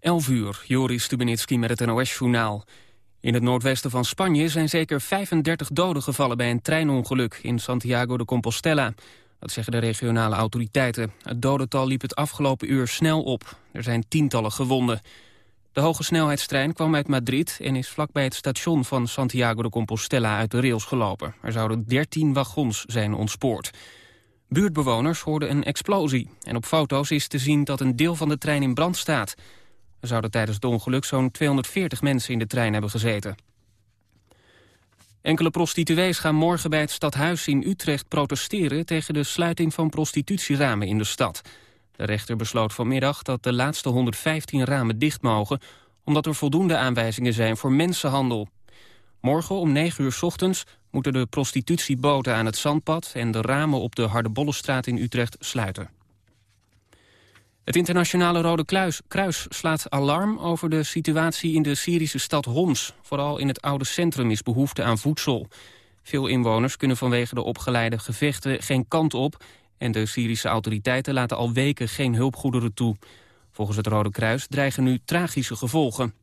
11 uur, Joris Stubenitski met het NOS-journaal. In het noordwesten van Spanje zijn zeker 35 doden gevallen bij een treinongeluk in Santiago de Compostela. Dat zeggen de regionale autoriteiten. Het dodental liep het afgelopen uur snel op. Er zijn tientallen gewonden. De hoge snelheidstrein kwam uit Madrid en is vlakbij het station van Santiago de Compostela uit de rails gelopen. Er zouden 13 wagons zijn ontspoord. Buurtbewoners hoorden een explosie en op foto's is te zien dat een deel van de trein in brand staat. Er zouden tijdens het ongeluk zo'n 240 mensen in de trein hebben gezeten. Enkele prostituees gaan morgen bij het stadhuis in Utrecht protesteren... tegen de sluiting van prostitutieramen in de stad. De rechter besloot vanmiddag dat de laatste 115 ramen dicht mogen... omdat er voldoende aanwijzingen zijn voor mensenhandel. Morgen om 9 uur s ochtends moeten de prostitutieboten aan het zandpad... en de ramen op de Hardebollenstraat in Utrecht sluiten. Het internationale Rode Kruis, slaat alarm over de situatie in de Syrische stad Homs. Vooral in het oude centrum is behoefte aan voedsel. Veel inwoners kunnen vanwege de opgeleide gevechten geen kant op... en de Syrische autoriteiten laten al weken geen hulpgoederen toe. Volgens het Rode Kruis dreigen nu tragische gevolgen.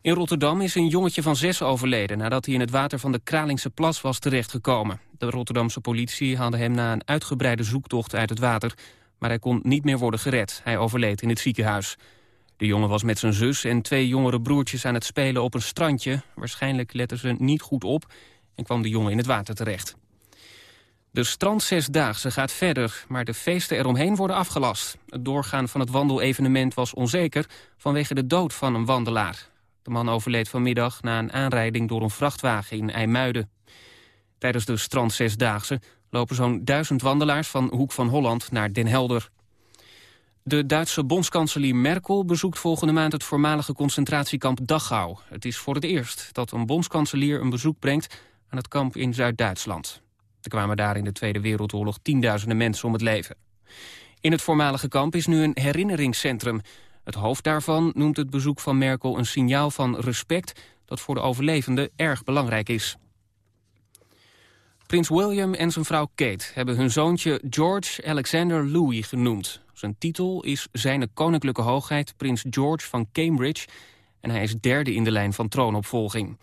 In Rotterdam is een jongetje van zes overleden... nadat hij in het water van de Kralingse Plas was terechtgekomen. De Rotterdamse politie haalde hem na een uitgebreide zoektocht uit het water maar hij kon niet meer worden gered. Hij overleed in het ziekenhuis. De jongen was met zijn zus en twee jongere broertjes aan het spelen op een strandje. Waarschijnlijk letten ze niet goed op en kwam de jongen in het water terecht. De strandzesdaagse gaat verder, maar de feesten eromheen worden afgelast. Het doorgaan van het wandelevenement was onzeker vanwege de dood van een wandelaar. De man overleed vanmiddag na een aanrijding door een vrachtwagen in IJmuiden. Tijdens de strandzesdaagse lopen zo'n duizend wandelaars van Hoek van Holland naar Den Helder. De Duitse bondskanselier Merkel bezoekt volgende maand het voormalige concentratiekamp Dachau. Het is voor het eerst dat een bondskanselier een bezoek brengt aan het kamp in Zuid-Duitsland. Er kwamen daar in de Tweede Wereldoorlog tienduizenden mensen om het leven. In het voormalige kamp is nu een herinneringscentrum. Het hoofd daarvan noemt het bezoek van Merkel een signaal van respect... dat voor de overlevenden erg belangrijk is. Prins William en zijn vrouw Kate hebben hun zoontje George Alexander Louis genoemd. Zijn titel is Zijne Koninklijke Hoogheid Prins George van Cambridge... en hij is derde in de lijn van troonopvolging.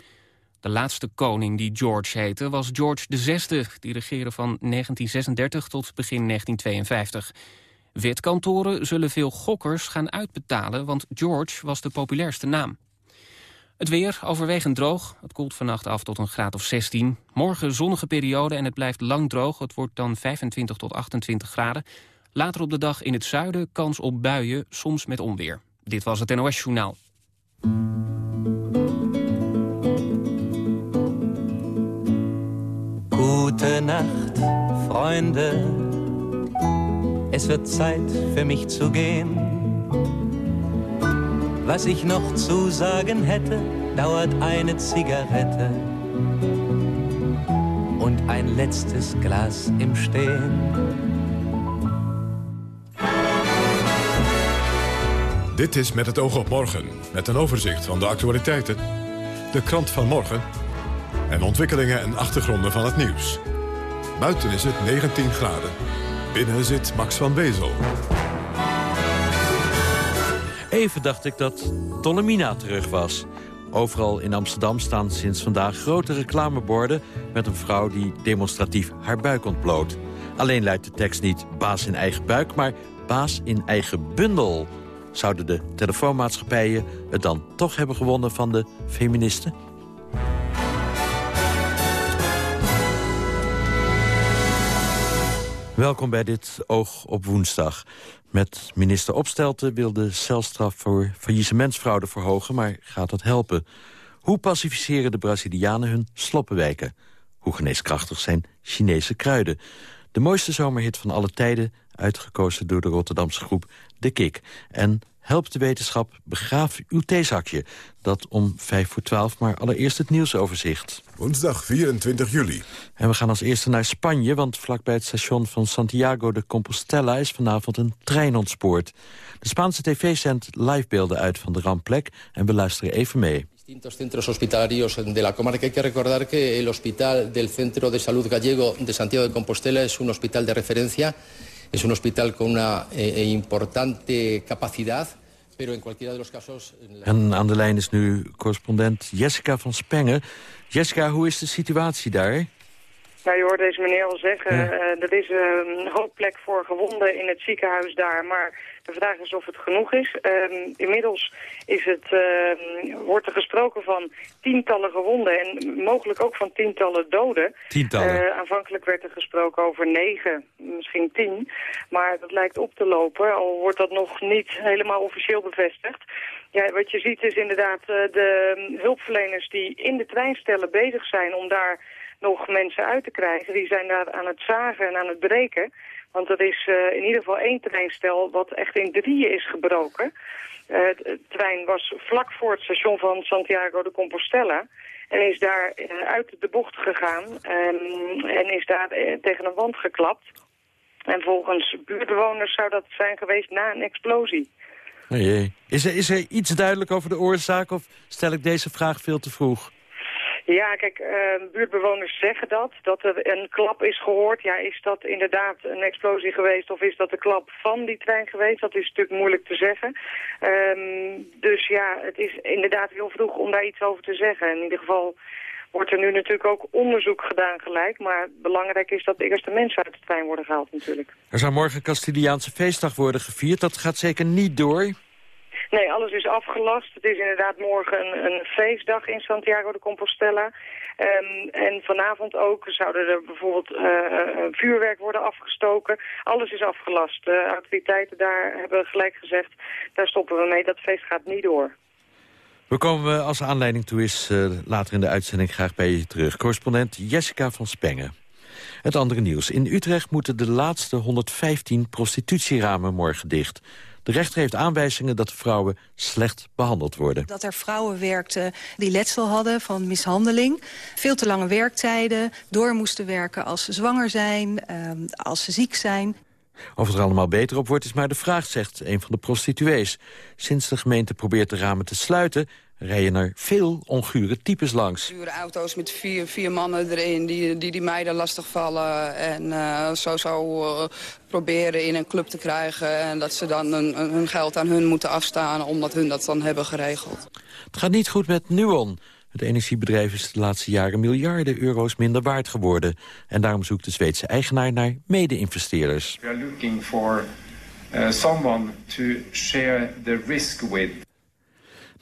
De laatste koning die George heette was George VI... die regeerde van 1936 tot begin 1952. Wetkantoren zullen veel gokkers gaan uitbetalen... want George was de populairste naam. Het weer overwegend droog. Het koelt vannacht af tot een graad of 16. Morgen zonnige periode en het blijft lang droog. Het wordt dan 25 tot 28 graden. Later op de dag in het zuiden kans op buien, soms met onweer. Dit was het NOS Journaal. Gute Nacht, Freunde. Es wird Zeit für mich zu gehen. Was ich noch zu sagen hätte, dauert eine Zigarette und ein letztes Glas im Stehen. Dit is Met het oog op morgen, met een overzicht van de actualiteiten, de krant van morgen en ontwikkelingen en achtergronden van het nieuws. Buiten is het 19 graden. Binnen zit Max van Wezel. Even dacht ik dat Tollemina terug was. Overal in Amsterdam staan sinds vandaag grote reclameborden... met een vrouw die demonstratief haar buik ontbloot. Alleen luidt de tekst niet baas in eigen buik, maar baas in eigen bundel. Zouden de telefoonmaatschappijen het dan toch hebben gewonnen van de feministen? Welkom bij dit Oog op woensdag. Met minister Opstelten wil de celstraf voor faillissementsfraude verhogen... maar gaat dat helpen? Hoe pacificeren de Brazilianen hun sloppenwijken? Hoe geneeskrachtig zijn Chinese kruiden? De mooiste zomerhit van alle tijden, uitgekozen door de Rotterdamse groep De Kik. En helpt de wetenschap, begraaf uw theezakje. Dat om vijf voor twaalf, maar allereerst het nieuwsoverzicht. Woensdag 24 juli. En we gaan als eerste naar Spanje, want vlakbij het station van Santiago de Compostela is vanavond een trein ontspoord. De Spaanse tv zendt livebeelden uit van de rampplek en we luisteren even mee. distintos centros hospitalarios de la comarca. Hay que recordar que el Hospital del Centro de Salud Gallego de Santiago de Compostela es un hospital de referencia, es un hospital con una eh, importante capacidad En aan de lijn is nu correspondent Jessica van Spengen. Jessica, hoe is de situatie daar? Nou, je hoort deze meneer al zeggen, ja. uh, er is een hoop plek voor gewonden in het ziekenhuis daar. Maar de vraag is of het genoeg is. Uh, inmiddels is het, uh, wordt er gesproken van tientallen gewonden en mogelijk ook van tientallen doden. Tientallen? Uh, aanvankelijk werd er gesproken over negen, misschien tien. Maar dat lijkt op te lopen, al wordt dat nog niet helemaal officieel bevestigd. Ja, wat je ziet is inderdaad uh, de hulpverleners die in de treinstellen bezig zijn om daar nog mensen uit te krijgen. Die zijn daar aan het zagen en aan het breken. Want er is uh, in ieder geval één treinstel wat echt in drieën is gebroken. Uh, de trein was vlak voor het station van Santiago de Compostela. En is daar uh, uit de bocht gegaan um, en is daar tegen een wand geklapt. En volgens buurtbewoners zou dat zijn geweest na een explosie. Oh. Is, er, is er iets duidelijk over de oorzaak of stel ik deze vraag veel te vroeg? Ja, kijk, uh, buurtbewoners zeggen dat, dat er een klap is gehoord. Ja, is dat inderdaad een explosie geweest of is dat de klap van die trein geweest? Dat is natuurlijk moeilijk te zeggen. Um, dus ja, het is inderdaad heel vroeg om daar iets over te zeggen. In ieder geval wordt er nu natuurlijk ook onderzoek gedaan gelijk. Maar belangrijk is dat de eerste mensen uit de trein worden gehaald natuurlijk. Er zou morgen Castiliaanse feestdag worden gevierd. Dat gaat zeker niet door. Nee, alles is afgelast. Het is inderdaad morgen een, feestdag in Santiago de Compostela. Um, en vanavond ook zouden er bijvoorbeeld uh, vuurwerk worden afgestoken. Alles is afgelast. De autoriteiten daar hebben gelijk gezegd, daar stoppen we mee. Dat feest gaat niet door. We komen als aanleiding toe is later in de uitzending graag bij je terug. Correspondent Jessica van Spengen. Het andere nieuws. In Utrecht moeten de laatste 115 prostitutieramen morgen dicht. De rechter heeft aanwijzingen dat de vrouwen slecht behandeld worden. Dat er vrouwen werkten die letsel hadden van mishandeling. Veel te lange werktijden, door moesten werken als ze zwanger zijn, uh, als ze ziek zijn. Of het er allemaal beter op wordt is maar de vraag, zegt een van de prostituees. Sinds de gemeente probeert de ramen te sluiten rijden er veel ongure types langs. Dure auto's met vier, vier mannen erin die, die die meiden lastigvallen. En uh, zo zou uh, proberen in een club te krijgen. En dat ze dan hun, hun geld aan hun moeten afstaan omdat hun dat dan hebben geregeld. Het gaat niet goed met Nuon. Het energiebedrijf is de laatste jaren miljarden euro's minder waard geworden. En daarom zoekt de Zweedse eigenaar naar mede-investeerders. We are looking for uh, someone to share the risk with.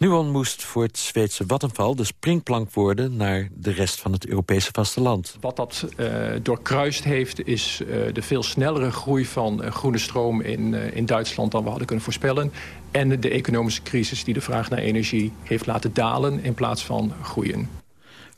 Nuon moest voor het Zweedse Vattenfall de springplank worden naar de rest van het Europese vasteland. Wat dat uh, doorkruist heeft is uh, de veel snellere groei van uh, groene stroom in, in Duitsland dan we hadden kunnen voorspellen. En de economische crisis die de vraag naar energie heeft laten dalen in plaats van groeien.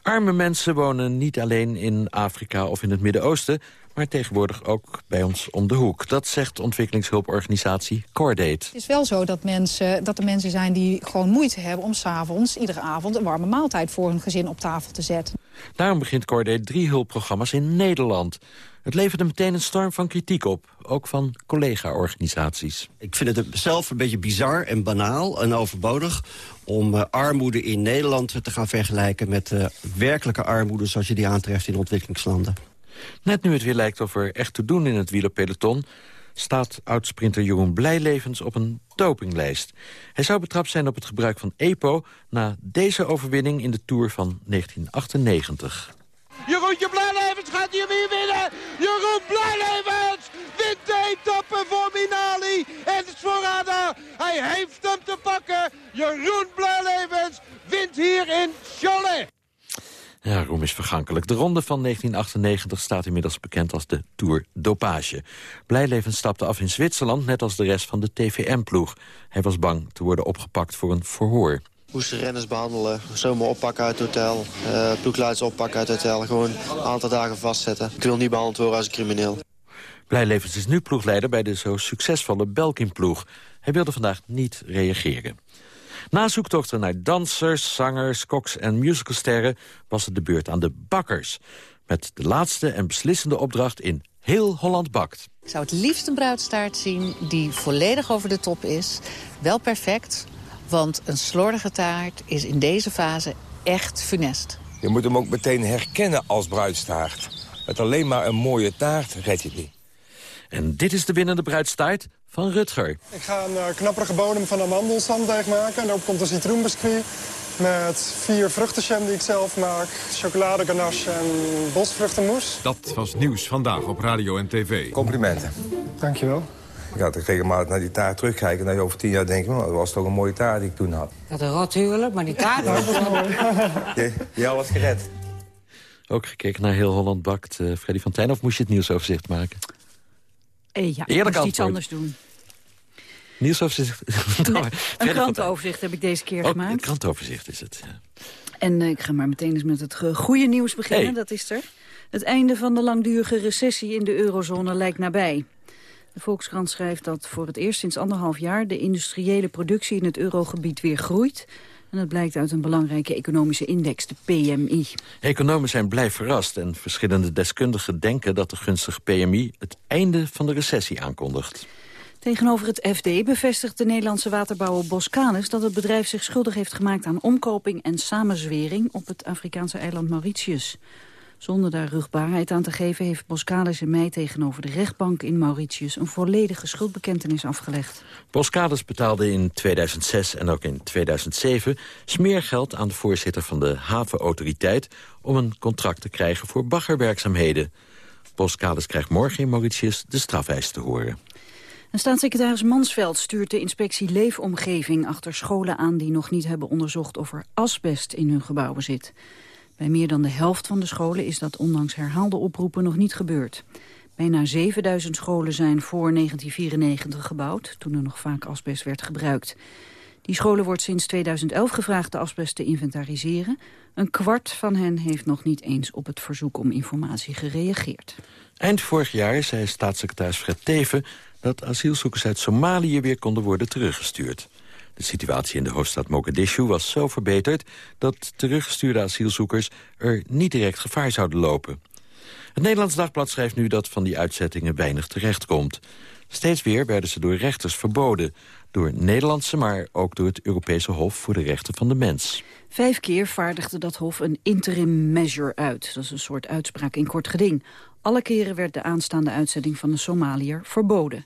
Arme mensen wonen niet alleen in Afrika of in het Midden-Oosten... maar tegenwoordig ook bij ons om de hoek. Dat zegt ontwikkelingshulporganisatie Cordate. Het is wel zo dat, mensen, dat er mensen zijn die gewoon moeite hebben... om s'avonds, iedere avond, een warme maaltijd voor hun gezin op tafel te zetten. Daarom begint Cordate drie hulpprogramma's in Nederland. Het leverde meteen een storm van kritiek op, ook van collega-organisaties. Ik vind het zelf een beetje bizar en banaal en overbodig om uh, armoede in Nederland te gaan vergelijken met uh, werkelijke armoede zoals je die aantreft in ontwikkelingslanden. Net nu het weer lijkt of er echt te doen in het wielerpeloton staat oudsprinter Jeroen Blijlevens op een dopinglijst. Hij zou betrapt zijn op het gebruik van EPO... na deze overwinning in de Tour van 1998. Jeroentje Blijlevens gaat hier weer winnen. Jeroen Blijlevens wint de etappe voor Minali. En het is voor Ada. Hij heeft hem te pakken. Jeroen Blijlevens wint hier in Cholet. Ja, roem is vergankelijk. De ronde van 1998 staat inmiddels bekend als de Tour Dopage. Blijleven stapte af in Zwitserland, net als de rest van de TVM-ploeg. Hij was bang te worden opgepakt voor een verhoor. Moest de renners behandelen, zomaar oppakken uit het hotel, uh, ploegleiders oppakken uit het hotel. Gewoon een aantal dagen vastzetten. Ik wil niet behandeld worden als een crimineel. Blijlevens is nu ploegleider bij de zo succesvolle Belkin-ploeg. Hij wilde vandaag niet reageren. Na zoektochten naar dansers, zangers, koks en musicalsterren... was het de beurt aan de bakkers. Met de laatste en beslissende opdracht in heel Holland bakt. Ik zou het liefst een bruidstaart zien die volledig over de top is. Wel perfect, want een slordige taart is in deze fase echt funest. Je moet hem ook meteen herkennen als bruidstaart. Met alleen maar een mooie taart red je het niet. En dit is de winnende bruidstaart van Rutger. Ik ga een uh, knapperige bodem van amandelsanddeeg maken. En daarop komt een citroenbiscuit met vier vruchtenjam die ik zelf maak, chocoladeganache en bosvruchtenmoes. Dat was nieuws vandaag op radio en tv. Complimenten. Dankjewel. Ik had regelmatig naar die taart terugkijken... en dat je over tien jaar denkt, nou, dat was toch een mooie taart die ik toen had. Ik had een rot huwelijk, maar die taart was mooi. Je, je had gered. Ook gekeken naar Heel Holland Bakt. Uh, Freddy van Tijn, of moest je het nieuwsoverzicht maken? Eh, ja, ik moest iets anders doen. Nieuwsoverzicht? Nee, een krantenoverzicht heb ik deze keer oh, gemaakt. Een krantenoverzicht is het, ja. En uh, ik ga maar meteen eens met het goede nieuws beginnen, Hey. dat is er. Het einde van de langdurige recessie in de eurozone lijkt nabij. De Volkskrant schrijft dat voor het eerst sinds anderhalf jaar... de industriële productie in het eurogebied weer groeit. En dat blijkt uit een belangrijke economische index, de PMI. Economen zijn blij verrast en verschillende deskundigen denken dat de gunstige PMI het einde van de recessie aankondigt. Tegenover het FD bevestigt de Nederlandse waterbouwer Boskalis... dat het bedrijf zich schuldig heeft gemaakt aan omkoping en samenzwering... op het Afrikaanse eiland Mauritius. Zonder daar rugbaarheid aan te geven heeft Boskalis in mei tegenover de rechtbank in Mauritius... een volledige schuldbekentenis afgelegd. Boskades betaalde in 2006 en ook in 2007 smeergeld aan de voorzitter van de havenautoriteit... om een contract te krijgen voor baggerwerkzaamheden. Boskades krijgt morgen in Mauritius de strafeis te horen. En staatssecretaris Mansveld stuurt de inspectie Leefomgeving achter scholen aan die nog niet hebben onderzocht of er asbest in hun gebouwen zit. Bij meer dan de helft van de scholen is dat ondanks herhaalde oproepen nog niet gebeurd. Bijna 7000 scholen zijn voor 1994 gebouwd, toen er nog vaak asbest werd gebruikt. Die scholen wordt sinds 2011 gevraagd de asbest te inventariseren. Een kwart van hen heeft nog niet eens op het verzoek om informatie gereageerd. Eind vorig jaar zei staatssecretaris Fred Teven dat asielzoekers uit Somalië weer konden worden teruggestuurd. De situatie in de hoofdstad Mogadishu was zo verbeterd... dat teruggestuurde asielzoekers er niet direct gevaar zouden lopen. Het Nederlands Dagblad schrijft nu dat van die uitzettingen weinig terechtkomt. Steeds weer werden ze door rechters verboden. Door Nederlandse, maar ook door het Europese Hof voor de Rechten van de Mens. Vijf keer vaardigde dat hof een interim measure uit. Dat is een soort uitspraak in kort geding. Alle keren werd de aanstaande uitzetting van een Somaliër verboden.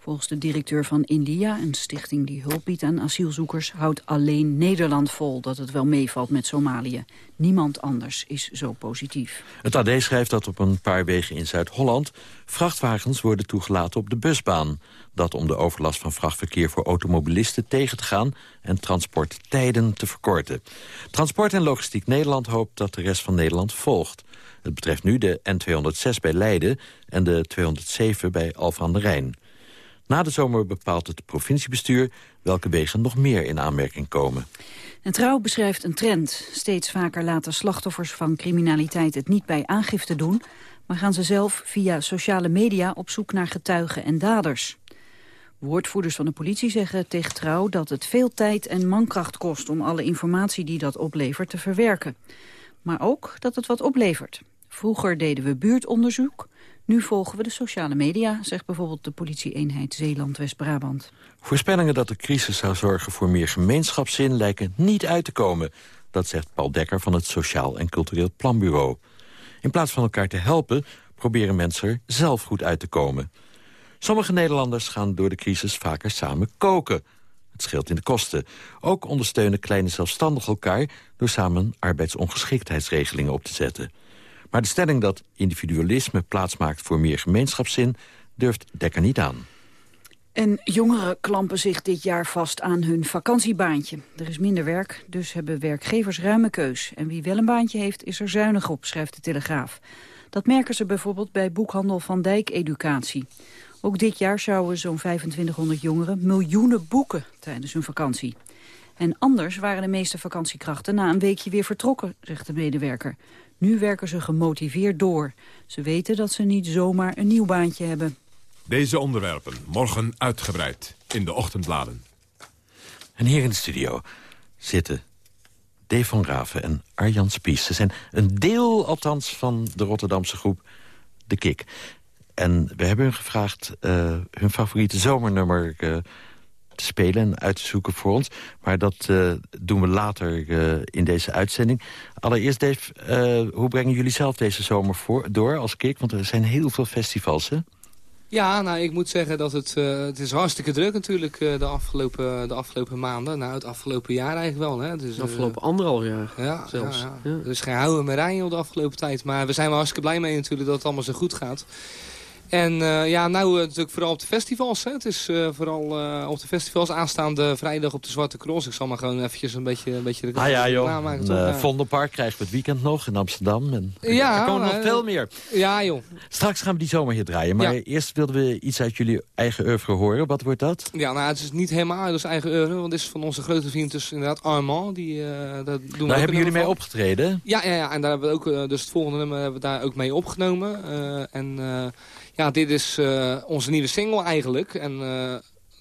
Volgens de directeur van India, een stichting die hulp biedt aan asielzoekers... houdt alleen Nederland vol dat het wel meevalt met Somalië. Niemand anders is zo positief. Het AD schrijft dat op een paar wegen in Zuid-Holland... vrachtwagens worden toegelaten op de busbaan. Dat om de overlast van vrachtverkeer voor automobilisten tegen te gaan... en transporttijden te verkorten. Transport en Logistiek Nederland hoopt dat de rest van Nederland volgt. Het betreft nu de N206 bij Leiden en de 207 bij Alphen aan de Rijn. Na de zomer bepaalt het provinciebestuur welke wegen nog meer in aanmerking komen. En Trouw beschrijft een trend. Steeds vaker laten slachtoffers van criminaliteit het niet bij aangifte doen... maar gaan ze zelf via sociale media op zoek naar getuigen en daders. Woordvoerders van de politie zeggen tegen Trouw dat het veel tijd en mankracht kost... om alle informatie die dat oplevert te verwerken. Maar ook dat het wat oplevert. Vroeger deden we buurtonderzoek, nu volgen we de sociale media, zegt bijvoorbeeld de politieeenheid Zeeland-West-Brabant. Voorspellingen dat de crisis zou zorgen voor meer gemeenschapszin lijken niet uit te komen. Dat zegt Paul Dekker van het Sociaal en Cultureel Planbureau. In plaats van elkaar te helpen, proberen mensen er zelf goed uit te komen. Sommige Nederlanders gaan door de crisis vaker samen koken. Het scheelt in de kosten. Ook ondersteunen kleine zelfstandigen elkaar... door samen arbeidsongeschiktheidsregelingen op te zetten. Maar de stelling dat individualisme plaatsmaakt voor meer gemeenschapszin... durft Dekker niet aan. En jongeren klampen zich dit jaar vast aan hun vakantiebaantje. Er is minder werk, dus hebben werkgevers ruime keus. En wie wel een baantje heeft, is er zuinig op, schrijft de Telegraaf. Dat merken ze bijvoorbeeld bij boekhandel Van Dijk Educatie. Ook dit jaar zouden zo'n 2500 jongeren miljoenen boeken tijdens hun vakantie. En anders waren de meeste vakantiekrachten na een weekje weer vertrokken, zegt de medewerker. Nu werken ze gemotiveerd door. Ze weten dat ze niet zomaar een nieuw baantje hebben. Deze onderwerpen morgen uitgebreid in de ochtendbladen. En hier in de studio zitten Dave van Raven en Arjan Spies. Ze zijn een deel althans van de Rotterdamse groep De Kik. En we hebben hun gevraagd uh, hun favoriete zomernummer uh, te spelen en uit te zoeken voor ons. Maar dat uh, doen we later in deze uitzending. Allereerst, Dave, hoe brengen jullie zelf deze zomer voor, door als Kik? Want er zijn heel veel festivals, hè? Ja, nou, ik moet zeggen dat het, uh, het is hartstikke druk natuurlijk uh, de, afgelopen, de afgelopen maanden. Nou, het afgelopen jaar eigenlijk wel. Hè. Dus, de afgelopen anderhalf jaar ja, zelfs. Ja, ja. Er is geen houden meer rijden de afgelopen tijd. Maar we zijn wel hartstikke blij mee natuurlijk dat het allemaal zo goed gaat. En uh, ja, nou uh, natuurlijk vooral op de festivals. Hè. Het is uh, vooral op de festivals aanstaande vrijdag op de Zwarte Cross. Ik zal maar gewoon eventjes een beetje, een beetje de ah, ja, joh. maken. Toch? Ja. Vondelpark krijgen we het weekend nog in Amsterdam. En ja, er komen nog veel meer. Ja, joh. Straks gaan we die zomer hier draaien. Maar ja. eerst wilden we iets uit jullie eigen oeuvre horen. Wat wordt dat? Ja, nou, het is niet helemaal uit ons eigen oeuvre. Want het is van onze grote vriend dus inderdaad Armand. Die, dat doen we daar hebben jullie mee van. opgetreden? Ja, ja, ja, en daar hebben we ook, dus het volgende nummer hebben we daar ook mee opgenomen. en... Ja, dit is uh, onze nieuwe single eigenlijk. En,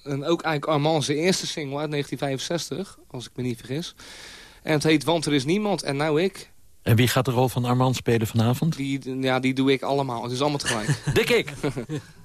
en ook eigenlijk Armand's eerste single uit 1965, als ik me niet vergis. En het heet Want er is niemand en nou ik. En wie gaat de rol van Armand spelen vanavond? Die, ja, die doe ik allemaal. Het is allemaal tegelijk. Dik ik!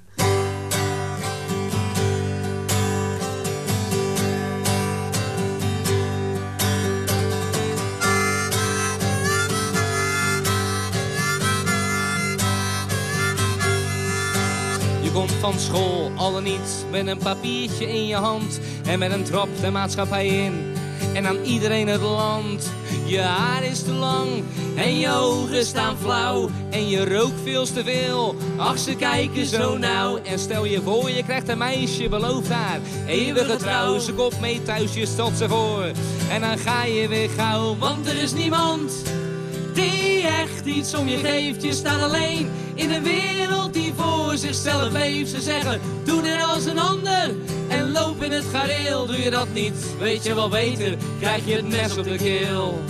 komt van school, al dan niet, met een papiertje in je hand. En met een trap de maatschappij in. En aan iedereen het land. Je haar is te lang en je ogen staan flauw. En je rookt veel te veel. Ach, ze kijken zo nauw. En stel je voor, je krijgt een meisje, belooft haar. Eeuwige trouw, ze komt mee thuis, je stelt ze voor. En dan ga je weer gauw, want er is niemand die echt iets om je geeft. Je staat alleen in een wereld die voor zichzelf leeft. Ze zeggen, doe net als een ander en loop in het gareel. Doe je dat niet, weet je wel beter, krijg je het mes op de keel.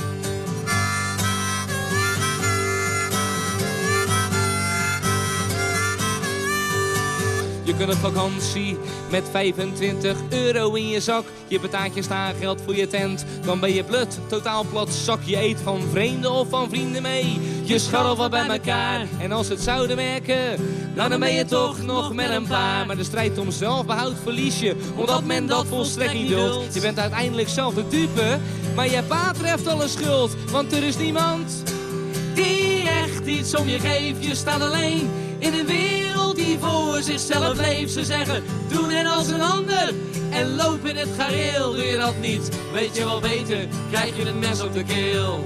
Je kunt op vakantie met 25 euro in je zak. Je betaalt je geld voor je tent. Dan ben je blut, totaal plat zak. Je eet van vreemden of van vrienden mee. Je scharrelt wat bij elkaar. En als het zouden werken, nou dan ben je toch nog met een paar. Maar de strijd om zelfbehoud verlies je. Omdat men dat volstrekt niet duldt. Je bent uiteindelijk zelf de dupe. Maar je pa treft alle schuld. Want er is niemand die echt iets om je geeft. Je staat alleen in een wereld die voor zichzelf leeft. Ze zeggen, doe net als een ander en loop in het gareel. Doe je dat niet, weet je wel beter, krijg je een mes op de keel.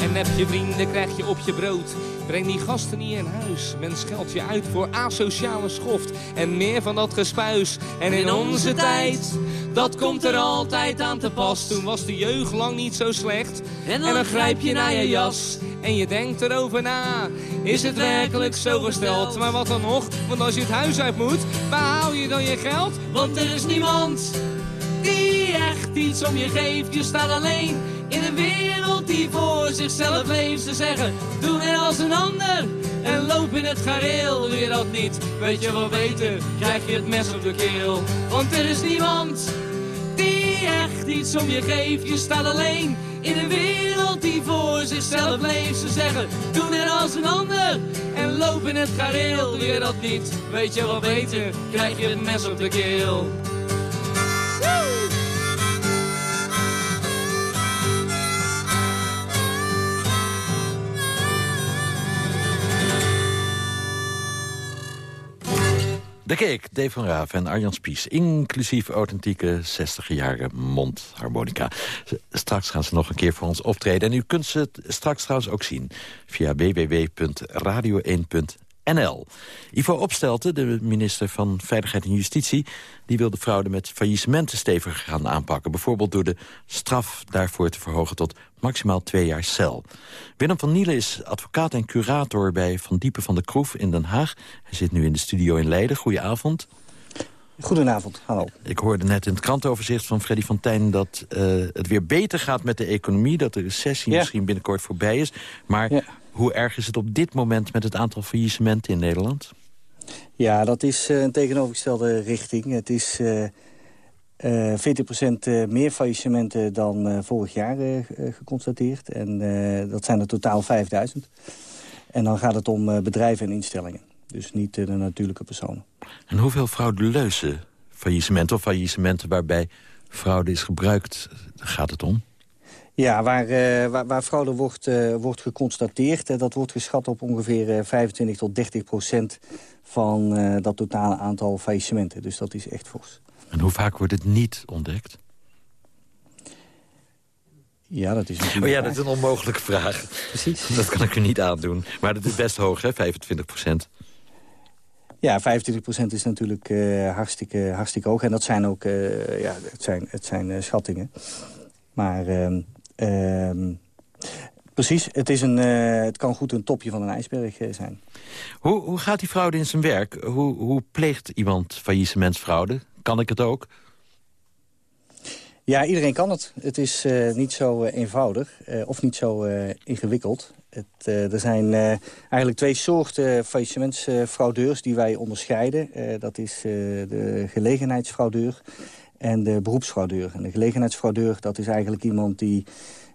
En heb je vrienden, krijg je op je brood. Breng die gasten niet in huis. Men scheldt je uit voor asociale schoft. En meer van dat gespuis. En in onze tijd, dat komt er altijd aan te pas. Toen was de jeugd lang niet zo slecht. En dan grijp je naar je jas. En je denkt erover na. Is het werkelijk zo gesteld? Maar wat dan nog? Want als je het huis uit moet, waar haal je dan je geld? Want er is niemand die echt iets om je geeft. Je staat alleen in een wereld die voor zichzelf leeft. Ze zeggen, doe net als een ander en loop in het gareel. Doe je dat niet, weet je wel beter, krijg je het mes op de keel. Want er is niemand die echt iets om je geeft. Je staat alleen in een wereld die voor zichzelf leeft. Ze zeggen, doe net als een ander en loop in het gareel. Doe je dat niet, weet je wel beter, krijg je het mes op de keel. De Cake, Dave van Raaf en Arjan Spies. Inclusief authentieke 60 jaren mondharmonica. Straks gaan ze nog een keer voor ons optreden. En u kunt ze straks trouwens ook zien via www.radio1.nl. NL. Ivo Opstelten, de minister van Veiligheid en Justitie... die wil de fraude met faillissementen steviger gaan aanpakken. Bijvoorbeeld door de straf daarvoor te verhogen tot maximaal twee jaar cel. Willem van Nielen is advocaat en curator bij Van Diepen van de Kroef in Den Haag. Hij zit nu in de studio in Leiden. Goedenavond. Goedenavond, hallo. Ik hoorde net in het krantoverzicht van Freddy Fontijn... dat uh, het weer beter gaat met de economie, dat de recessie misschien binnenkort voorbij is. Maar ja. Hoe erg is het op dit moment met het aantal faillissementen in Nederland? Ja, dat is uh, een tegenovergestelde richting. Het is uh, uh, 40% meer faillissementen dan vorig jaar geconstateerd. En dat zijn er totaal 5000. En dan gaat het om bedrijven en instellingen. Dus niet de natuurlijke personen. En hoeveel frauduleuze faillissementen of faillissementen waarbij fraude is gebruikt gaat het om? Ja, waar, uh, waar, waar, fraude wordt, uh, wordt geconstateerd... Uh, dat wordt geschat op ongeveer 25 tot 30 procent van dat totale aantal faillissementen. Dus dat is echt fors. En hoe vaak wordt het niet ontdekt? Ja, dat is een Oh ja, dat is een onmogelijke vraag. Precies. Dat kan ik u niet aandoen. Maar dat is best hoog, hè, 25 procent. Ja, 25 procent is natuurlijk uh, hartstikke, hartstikke hoog. En dat zijn ook uh, ja, het zijn, het zijn uh, schattingen. Maar ehm, precies, het, is een, het kan goed een topje van een ijsberg zijn. Hoe, hoe gaat die fraude in zijn werk? Hoe, hoe pleegt iemand faillissementsfraude? Kan ik het ook? Ja, iedereen kan het. Het is uh, niet zo eenvoudig of niet zo ingewikkeld. Het, er zijn eigenlijk twee soorten faillissementsfraudeurs die wij onderscheiden. dat is de gelegenheidsfraudeur en de beroepsfraudeur. En de gelegenheidsfraudeur, dat is eigenlijk iemand die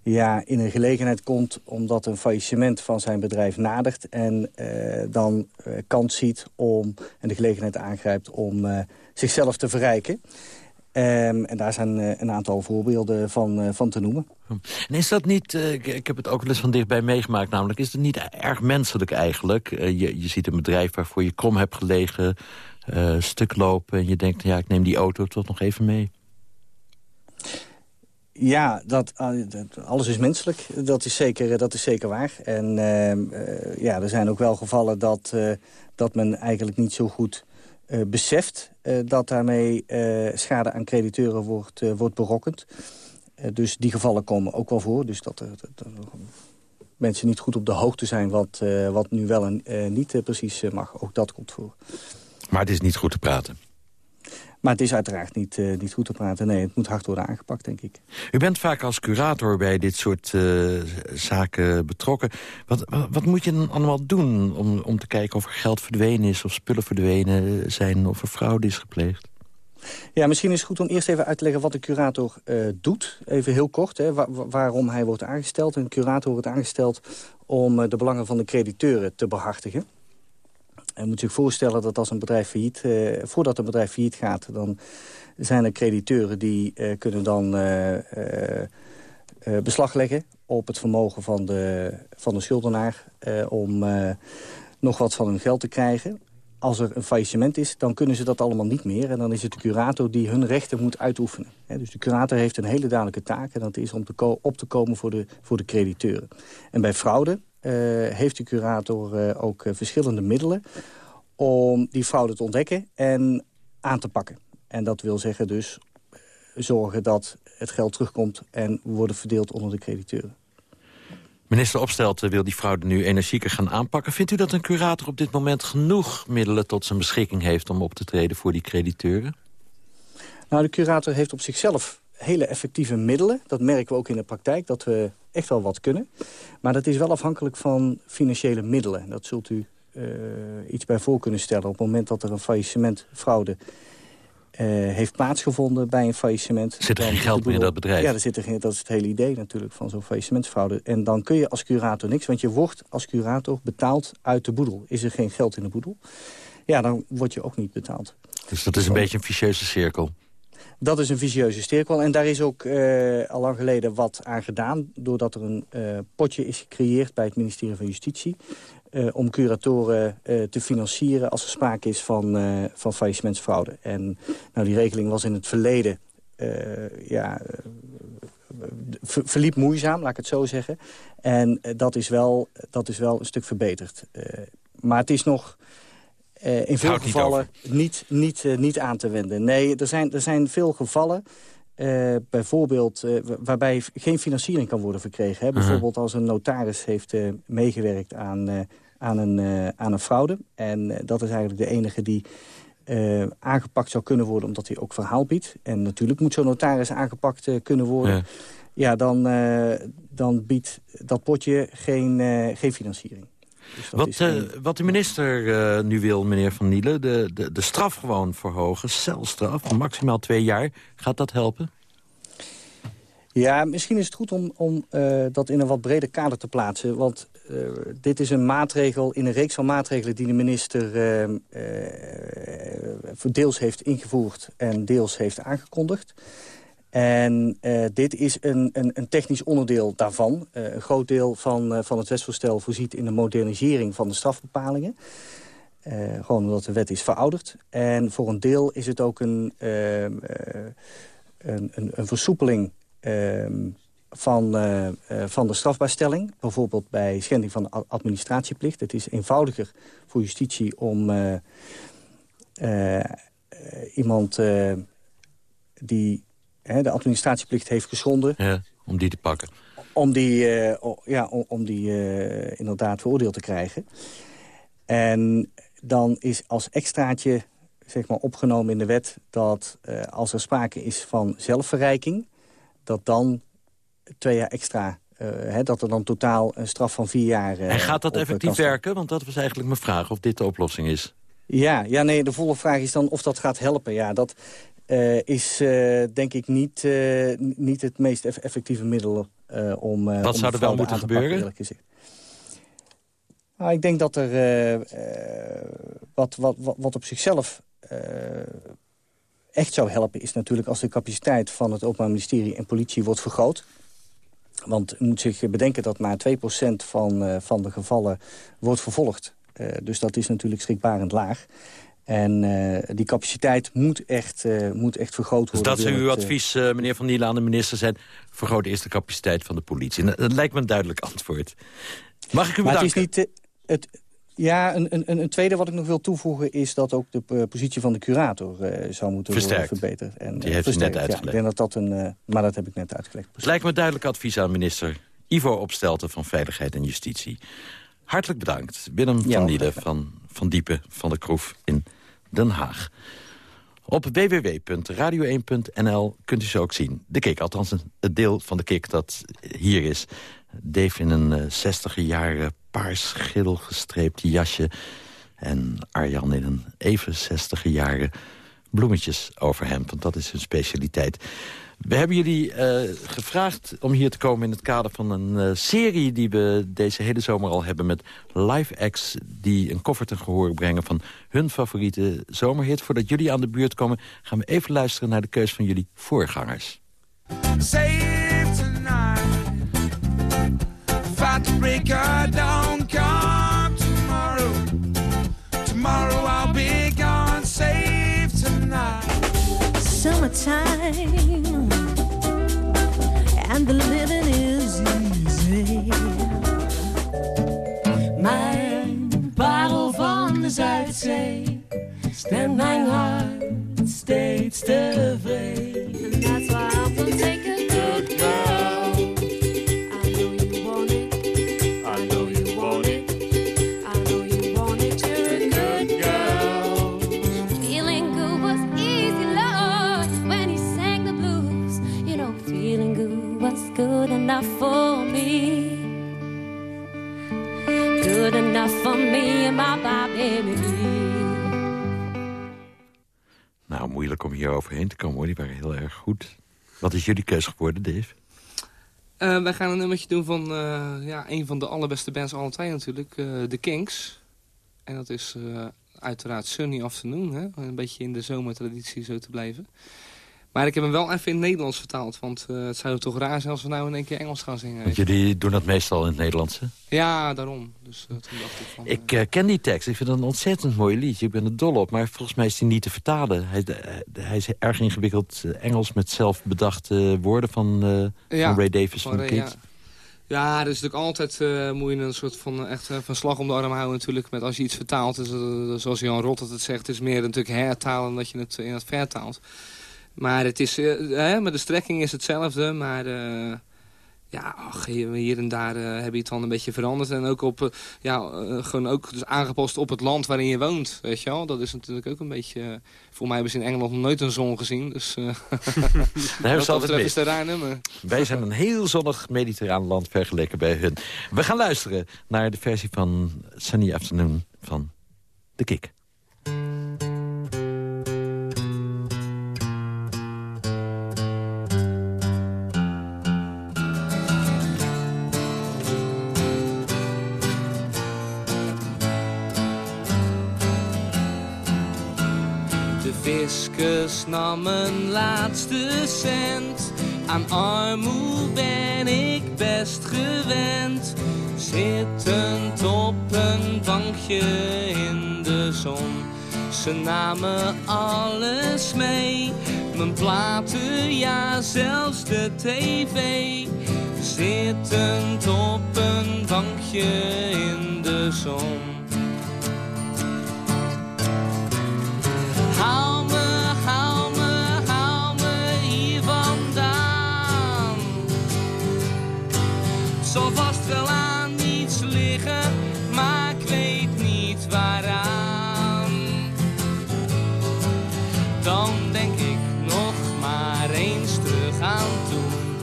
ja, in een gelegenheid komt... omdat een faillissement van zijn bedrijf nadert... en dan kans ziet om, en de gelegenheid aangrijpt om zichzelf te verrijken... Um, en daar zijn een aantal voorbeelden van, van te noemen. En is dat niet, ik, ik, heb het ook wel eens van dichtbij meegemaakt namelijk... is het niet erg menselijk eigenlijk? je, je ziet een bedrijf waarvoor je krom hebt gelegen, stuk lopen... en je denkt, ja, ik neem die auto toch nog even mee. Ja, dat, alles is menselijk. Dat is zeker, dat is zeker waar. En ehm, ja, er zijn ook wel gevallen dat, dat men eigenlijk niet zo goed uh, beseft uh, dat daarmee uh, schade aan crediteuren wordt, wordt berokkend. dus die gevallen komen ook wel voor. Dus dat dat mensen niet goed op de hoogte zijn wat, wat nu wel en niet precies mag. Ook dat komt voor. Maar het is niet goed te praten. Maar het is uiteraard niet, uh, niet goed te praten. Nee, het moet hard worden aangepakt, denk ik. U bent vaak als curator bij dit soort uh, zaken betrokken. Wat, wat, wat, moet je dan allemaal doen om, om te kijken of er geld verdwenen is... of spullen verdwenen zijn of er fraude is gepleegd? Ja, misschien is het goed om eerst even uit te leggen wat de curator uh, doet. Even heel kort, hè, waar, waarom hij wordt aangesteld. Een curator wordt aangesteld om de belangen van de crediteuren te behartigen. Je moet zich voorstellen dat als een bedrijf failliet, uh, voordat een bedrijf failliet gaat... dan zijn er crediteuren die uh, kunnen dan uh, beslag leggen op het vermogen van de, van de schuldenaar... om nog wat van hun geld te krijgen. Als er een faillissement is, dan kunnen ze dat allemaal niet meer. En dan is het de curator die hun rechten moet uitoefenen. dus de curator heeft een hele duidelijke taak... en dat is om te op te komen voor de, voor de crediteuren. En bij fraude heeft de curator uh, ook uh, verschillende middelen om die fraude te ontdekken en aan te pakken. En dat wil zeggen dus zorgen dat het geld terugkomt en worden verdeeld onder de crediteuren. Minister Opstelten wil die fraude nu energieker gaan aanpakken. Vindt u dat een curator op dit moment genoeg middelen tot zijn beschikking heeft... om op te treden voor die crediteuren? Nou, de curator heeft op zichzelf hele effectieve middelen. Dat merken we ook in de praktijk, dat we echt wel wat kunnen. Maar dat is wel afhankelijk van financiële middelen. Dat zult u uh, iets bij voor kunnen stellen. Op het moment dat er een faillissement fraude uh, heeft plaatsgevonden bij een faillissement... Zit er geen geld meer in dat bedrijf? Ja, er zit er geen, dat is het hele idee natuurlijk van zo'n faillissementsfraude. En dan kun je als curator niks, want je wordt als curator betaald uit de boedel. Is er geen geld in de boedel, ja, dan word je ook niet betaald. Dus dat is een beetje een vicieuze cirkel? Dat is een vicieuze cirkel. En daar is ook uh, al lang geleden wat aan gedaan... doordat er een uh, potje is gecreëerd bij het ministerie van Justitie... Uh, om curatoren te financieren als er sprake is van, van faillissementsfraude. En nou, die regeling was in het verleden... ja, verliep moeizaam, laat ik het zo zeggen. En dat, is wel, dat is wel een stuk verbeterd. maar het is nog uh, in veel gevallen niet, niet, niet, uh, niet, aan te wenden. Nee, er zijn, er zijn veel gevallen... Uh, bijvoorbeeld waarbij geen financiering kan worden verkregen. Hè? Bijvoorbeeld als een notaris heeft meegewerkt aan, aan, een, aan een fraude. En dat is eigenlijk de enige die aangepakt zou kunnen worden... omdat hij ook verhaal biedt. En natuurlijk moet zo'n notaris aangepakt kunnen worden. Ja, ja dan, dan biedt dat potje geen, geen financiering. Dus wat, uh, wat de minister uh, nu wil, meneer Van Nielen... De, de, de straf gewoon verhogen, celstraf, maximaal twee jaar. Gaat dat helpen? Ja, misschien is het goed om, om uh, dat in een wat breder kader te plaatsen. Want dit is een maatregel in een reeks van maatregelen... die de minister deels heeft ingevoerd en deels heeft aangekondigd. En uh, dit is een, een, een, technisch onderdeel daarvan. Uh, een groot deel van, uh, van het wetsvoorstel voorziet in de modernisering van de strafbepalingen. gewoon omdat de wet is verouderd. En voor een deel is het ook een, een, een, een, versoepeling ehm, van, van de strafbaarstelling. Bijvoorbeeld bij schending van de administratieplicht. Het is eenvoudiger voor justitie om iemand die hè, de administratieplicht heeft geschonden. Ja, om die te pakken. Om die, uh, ja, om, om die uh, inderdaad veroordeeld te krijgen. En dan is als extraatje zeg maar, opgenomen in de wet... dat uh, als er sprake is van zelfverrijking... dat dan twee jaar extra... Hè, dat er dan totaal een straf van vier jaar... en gaat dat effectief werken? Want dat was eigenlijk mijn vraag, of dit de oplossing is. Ja, ja, nee, de volle vraag is dan of dat gaat helpen. Ja, dat, uh, is uh, denk ik niet, uh, niet het meest eff effectieve middel om... Wat om zou er wel moeten gebeuren? nou, ik denk dat er wat, wat, wat, wat, op zichzelf echt zou helpen... is natuurlijk als de capaciteit van het Openbaar Ministerie en politie wordt vergroot. Want u moet zich bedenken dat maar 2% van, van de gevallen wordt vervolgd. dus dat is natuurlijk schrikbarend laag. En uh, die capaciteit moet echt, uh, moet echt vergroot worden. Dus dat is uw advies, uh, meneer Van Nielen, aan de minister zijn... vergroot eerst de capaciteit van de politie. En dat lijkt me een duidelijk antwoord. Mag ik u bedanken? Maar het is niet... het, ja, een, een, een, tweede wat ik nog wil toevoegen... is dat ook de positie van de curator zou moeten Versterkt. worden verbeterd. En, Die heeft u net uitgelegd. Ja, ik denk dat dat een, maar dat heb ik net uitgelegd. Het lijkt me een duidelijk advies aan minister Ivo Opstelten... van Veiligheid en Justitie. Hartelijk bedankt. Willem van Nielen van, van Diepen van de Kroef in Den Haag. Op www.radio1.nl kunt u ze ook zien. De kick, althans het deel van de kick dat hier is. Dave in een uh, 60 jaren paars-geel gestreept jasje... en Arjan in een even 60 jaren bloemetjes over hem. Want dat is hun specialiteit. We hebben jullie uh, gevraagd om hier te komen in het kader van een uh, serie... die we deze hele zomer al hebben met live acts... die een koffer ten gehoor brengen van hun favoriete zomerhit. Voordat jullie aan de buurt komen, gaan we even luisteren... naar de keus van jullie voorgangers. Save tonight. Fight break Come tomorrow. Tomorrow I'll be gone. Save tonight. Summertime living is. Mijn parel van de Zuidzee stemt mijn hart steeds tevreden. And that's why I'll take was good enough for me. Good enough for me and my baby. Nou, moeilijk om hier overheen te komen hoor. Die waren heel erg goed. Wat is jullie keuze geworden, Dave? Uh, wij gaan een nummertje doen van uh, ja, een van de allerbeste bands alle twee natuurlijk. Uh, The Kings. En dat is uiteraard Sunny Afternoon. Hè? Een beetje in de zomertraditie zo te blijven. Maar ik heb hem wel even in het Nederlands vertaald. Want uh, het zou toch raar zijn als we nou in één keer Engels gaan zingen. Want jullie doen dat meestal in het Nederlands, hè? Ja, daarom. Dus, uh, toen dacht ik van... Ik uh, ken die tekst. Ik vind het een ontzettend mooi liedje. Ik ben er dol op. Maar volgens mij is die niet te vertalen. Hij, hij is erg ingewikkeld Engels met zelfbedachte woorden van, ja, van Ray Davis van, van Kids. Ja. Ja, dat is natuurlijk altijd uh, moet je een soort van, echt, van slag om de arm houden natuurlijk. Met als je iets vertaalt, dus, uh, zoals Jan Rot het zegt, is meer natuurlijk hertalen dat je het in het vertaalt. Maar het is, uh, met de strekking is hetzelfde, maar uh, ja, ach, hier en daar heb je het dan een beetje veranderd. En ook, op, ja, gewoon ook dus aangepast op het land waarin je woont, weet je wel. Dat is natuurlijk ook een beetje, voor mij hebben ze in Engeland nog nooit een zon gezien. Dus dat altijd is een raar nummer. Wij zijn een heel zonnig mediterraan land vergeleken bij hun. We gaan luisteren naar de versie van Sunny Afternoon van The Kick. Fiscus nam een laatste cent. Aan armoe ben ik best gewend. Zittend op een bankje in de zon. Ze namen alles mee. Mijn platen, ja zelfs de tv. Zittend op een bankje in de zon. Wel aan iets liggen, maar ik weet niet waaraan. Dan denk ik nog maar eens terug aan toen.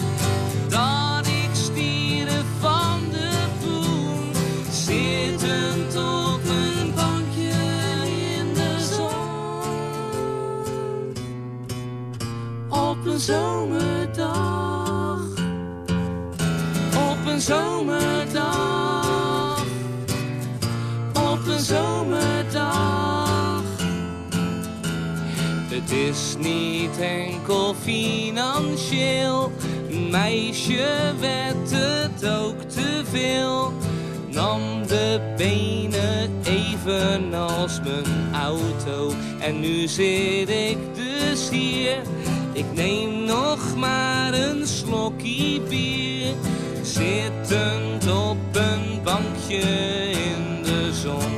Dat ik stierde van de poen, zittend op een bankje in de zon. Op een zomerdag, een zomerdag, op een zomerdag. Het is niet enkel financieel, meisje werd het ook te veel. Nam de benen evenals mijn auto en nu zit ik dus hier. Ik neem nog maar een slokje bier, zittend op een bankje in de zon.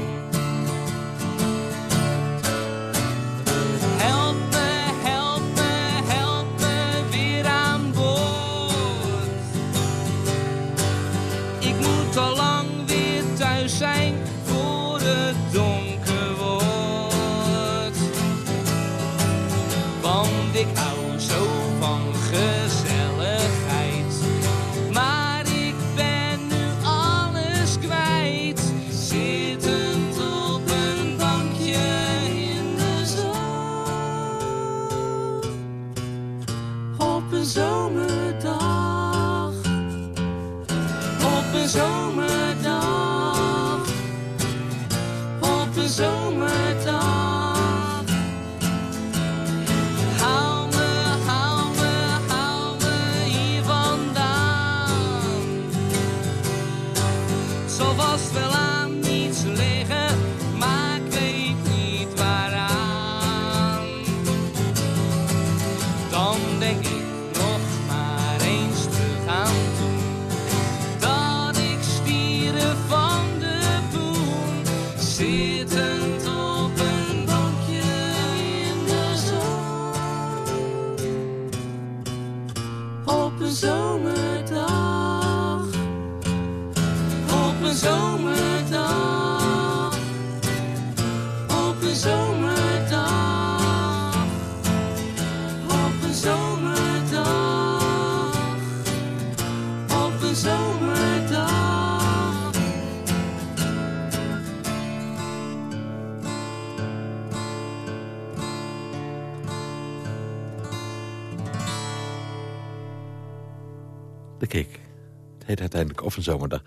Of een Zomerdag.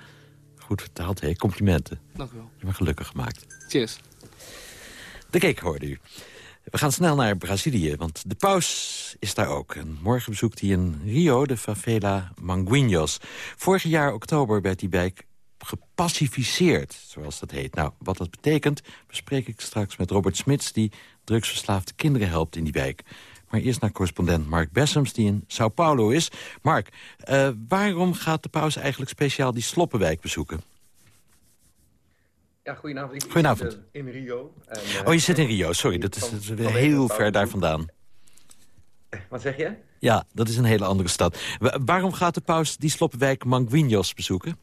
Goed vertaald, hè? Complimenten. Dank u wel. Je bent gelukkig gemaakt. Cheers. De Kik hoorde u. We gaan snel naar Brazilië, want de paus is daar ook. En morgen bezoekt hij in Rio de favela Manguinhos. Vorig jaar oktober werd die wijk gepacificeerd, zoals dat heet. Nou, wat dat betekent, bespreek ik straks met Robert Smits... die drugsverslaafde kinderen helpt in die wijk. Maar eerst naar correspondent Mark Bessems, die in Sao Paulo is. Mark, eh, waarom gaat de paus eigenlijk speciaal die Sloppenwijk bezoeken? Ja, goedenavond. Ik zit, Goedenavond. eh, in Rio. En, eh, Oh, je zit in Rio, sorry, dat is, dat heel ver daar vandaan. Wat zeg je? Ja, dat is een hele andere stad. Wa- waarom gaat de paus die Sloppenwijk Manguinhos bezoeken?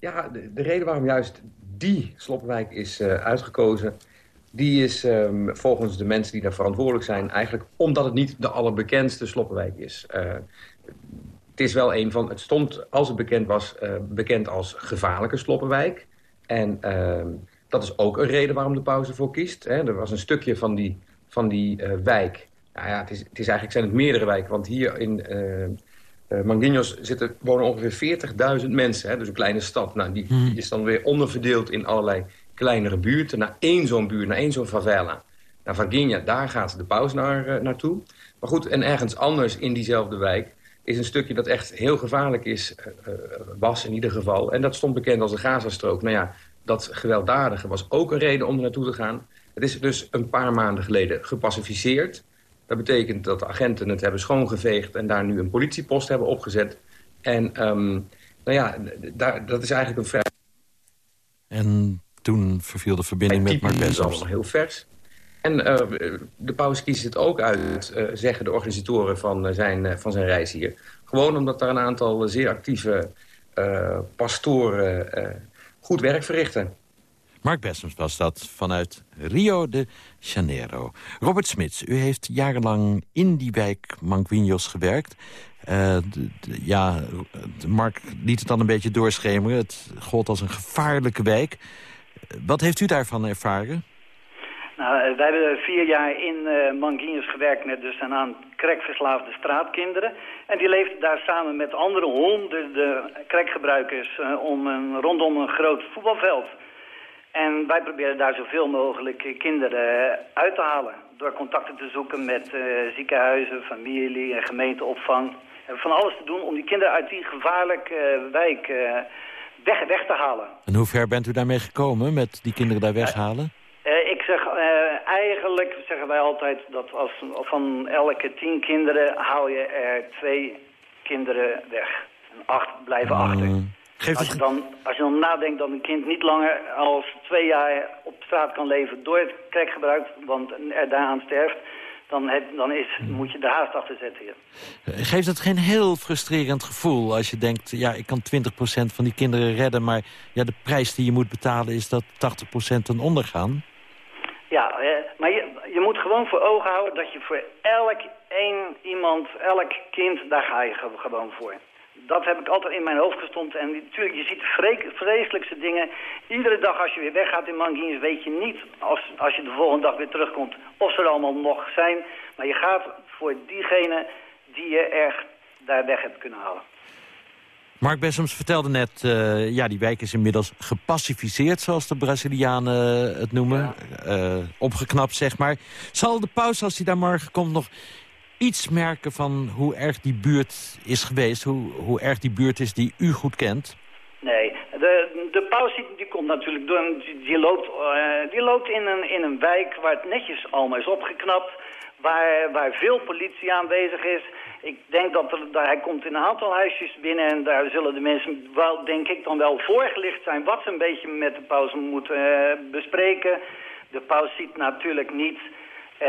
Ja, de, de reden waarom juist die Sloppenwijk is eh, uitgekozen... die is ehm, volgens de mensen die daar verantwoordelijk zijn... eigenlijk omdat het niet de allerbekendste Sloppenwijk is. Eh, het is wel een van... Het stond, als het bekend was, eh, bekend als gevaarlijke Sloppenwijk. En ehm, dat is ook een reden waarom de paus ervoor kiest. Hè. Er was een stukje van die, van die eh, wijk... Nou ja, het is, het is eigenlijk zijn het meerdere wijken. Want hier in Manguinhos zitten, wonen ongeveer 40.000 mensen. Hè, dus een kleine stad. Nou, die, die is dan weer onderverdeeld in allerlei kleinere buurten. Naar één zo'n buurt, naar één zo'n favela. naar Varginha, daar gaat de paus naar, naartoe. Maar goed, en ergens anders in diezelfde wijk is een stukje dat echt heel gevaarlijk is, was in ieder geval. En dat stond bekend als de Gazastrook. Nou ja, dat gewelddadige was ook een reden om er naartoe te gaan. Het is dus een paar maanden geleden gepacificeerd. Dat betekent dat de agenten het hebben schoongeveegd... en daar nu een politiepost hebben opgezet. En um, nou ja, daar, dat is eigenlijk een vrij... En toen verviel de verbinding met Mark Bessels. Dat is heel vers. En uh, de paus kiest het ook uit, uh, zeggen de organisatoren van, uh, zijn, van zijn reis hier. Gewoon omdat daar een aantal zeer actieve pastoren goed werk verrichten. Mark Bessems was dat vanuit Rio de Janeiro. Robert Smits, u heeft jarenlang in die wijk Manguinhos gewerkt. Uh, ja, Mark liet het dan een beetje doorschemeren. Het gold als een gevaarlijke wijk. Wat heeft u daarvan ervaren? Nou, eh, wij hebben vier jaar in uh, gewerkt met dus een aan crackverslaafde straatkinderen. En die leefden daar samen met andere honderden crackgebruikers uh, om een, rondom een groot voetbalveld. En wij proberen daar zoveel mogelijk kinderen uit te halen. Door contacten te zoeken met ziekenhuizen, familie en gemeenteopvang. En van alles te doen om die kinderen uit die gevaarlijke wijk weg, weg te halen. En hoe ver bent u daarmee gekomen met die kinderen daar weghalen? ik zeg, eigenlijk zeggen wij altijd dat als, van elke tien kinderen haal je er twee kinderen weg. En acht blijven achter. Als je, dan, als je dan nadenkt dat een kind niet langer als twee jaar op straat kan leven door het crackgebruik, want er daaraan sterft, dan, heb, dan is, moet je de haast achter zetten. Ja. Geeft het geen heel frustrerend gevoel als je denkt, ja, ik kan 20% van die kinderen redden, maar ja, de prijs die je moet betalen is dat 80% ten onder gaan? Ja, maar je, je moet gewoon voor ogen houden dat je voor elk één iemand, elk kind, daar ga je gewoon voor dat heb ik altijd in mijn hoofd gestond. En natuurlijk, je ziet de vreselijkste dingen. Iedere dag als je weer weggaat in Manguins weet je niet, als, als je de volgende dag weer terugkomt, of ze er allemaal nog zijn. Maar je gaat voor diegene die je erg daar weg hebt kunnen halen. Mark Bessems vertelde net, uh, ja, die wijk is inmiddels gepacificeerd, zoals de Brazilianen het noemen. Ja. Uh, opgeknapt, zeg maar. Zal de paus, als hij daar morgen komt, nog iets merken van hoe erg die buurt is geweest? Hoe, hoe erg die buurt is die u goed kent? Nee, de, de paus die, komt natuurlijk door, die, loopt, uh, die loopt in een, in een wijk waar het netjes allemaal is opgeknapt. Waar, waar veel politie aanwezig is. Ik denk dat er, daar, hij komt in een aantal huisjes binnen en daar zullen de mensen wel, denk ik, dan wel voorgelicht zijn wat ze een beetje met de paus moeten uh, bespreken. De paus ziet natuurlijk niet uh,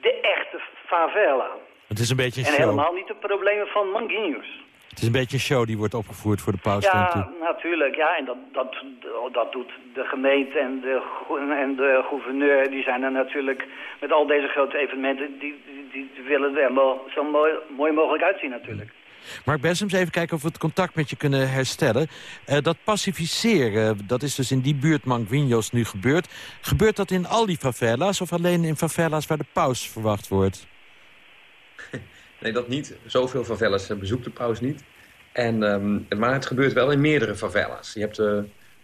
de echte favela. Het is een beetje een en show. helemaal niet de problemen van Manguinhos. Het is een beetje een show die wordt opgevoerd voor de paus, Ja, natuurlijk. Ja, en dat, dat, dat doet de gemeente en de, en de gouverneur. Die zijn er natuurlijk met al deze grote evenementen... die, die, die willen er wel zo mooi, mooi mogelijk uitzien natuurlijk. Mark Bessems, even kijken of we het contact met je kunnen herstellen. Uh, dat pacificeren, dat is dus in die buurt Manguinhos nu gebeurd. Gebeurt dat in al die favela's of alleen in favela's waar de paus verwacht wordt? Nee, dat niet. Zoveel favelas bezoekt de paus niet. En, um, maar het gebeurt wel in meerdere favela's. Je hebt uh,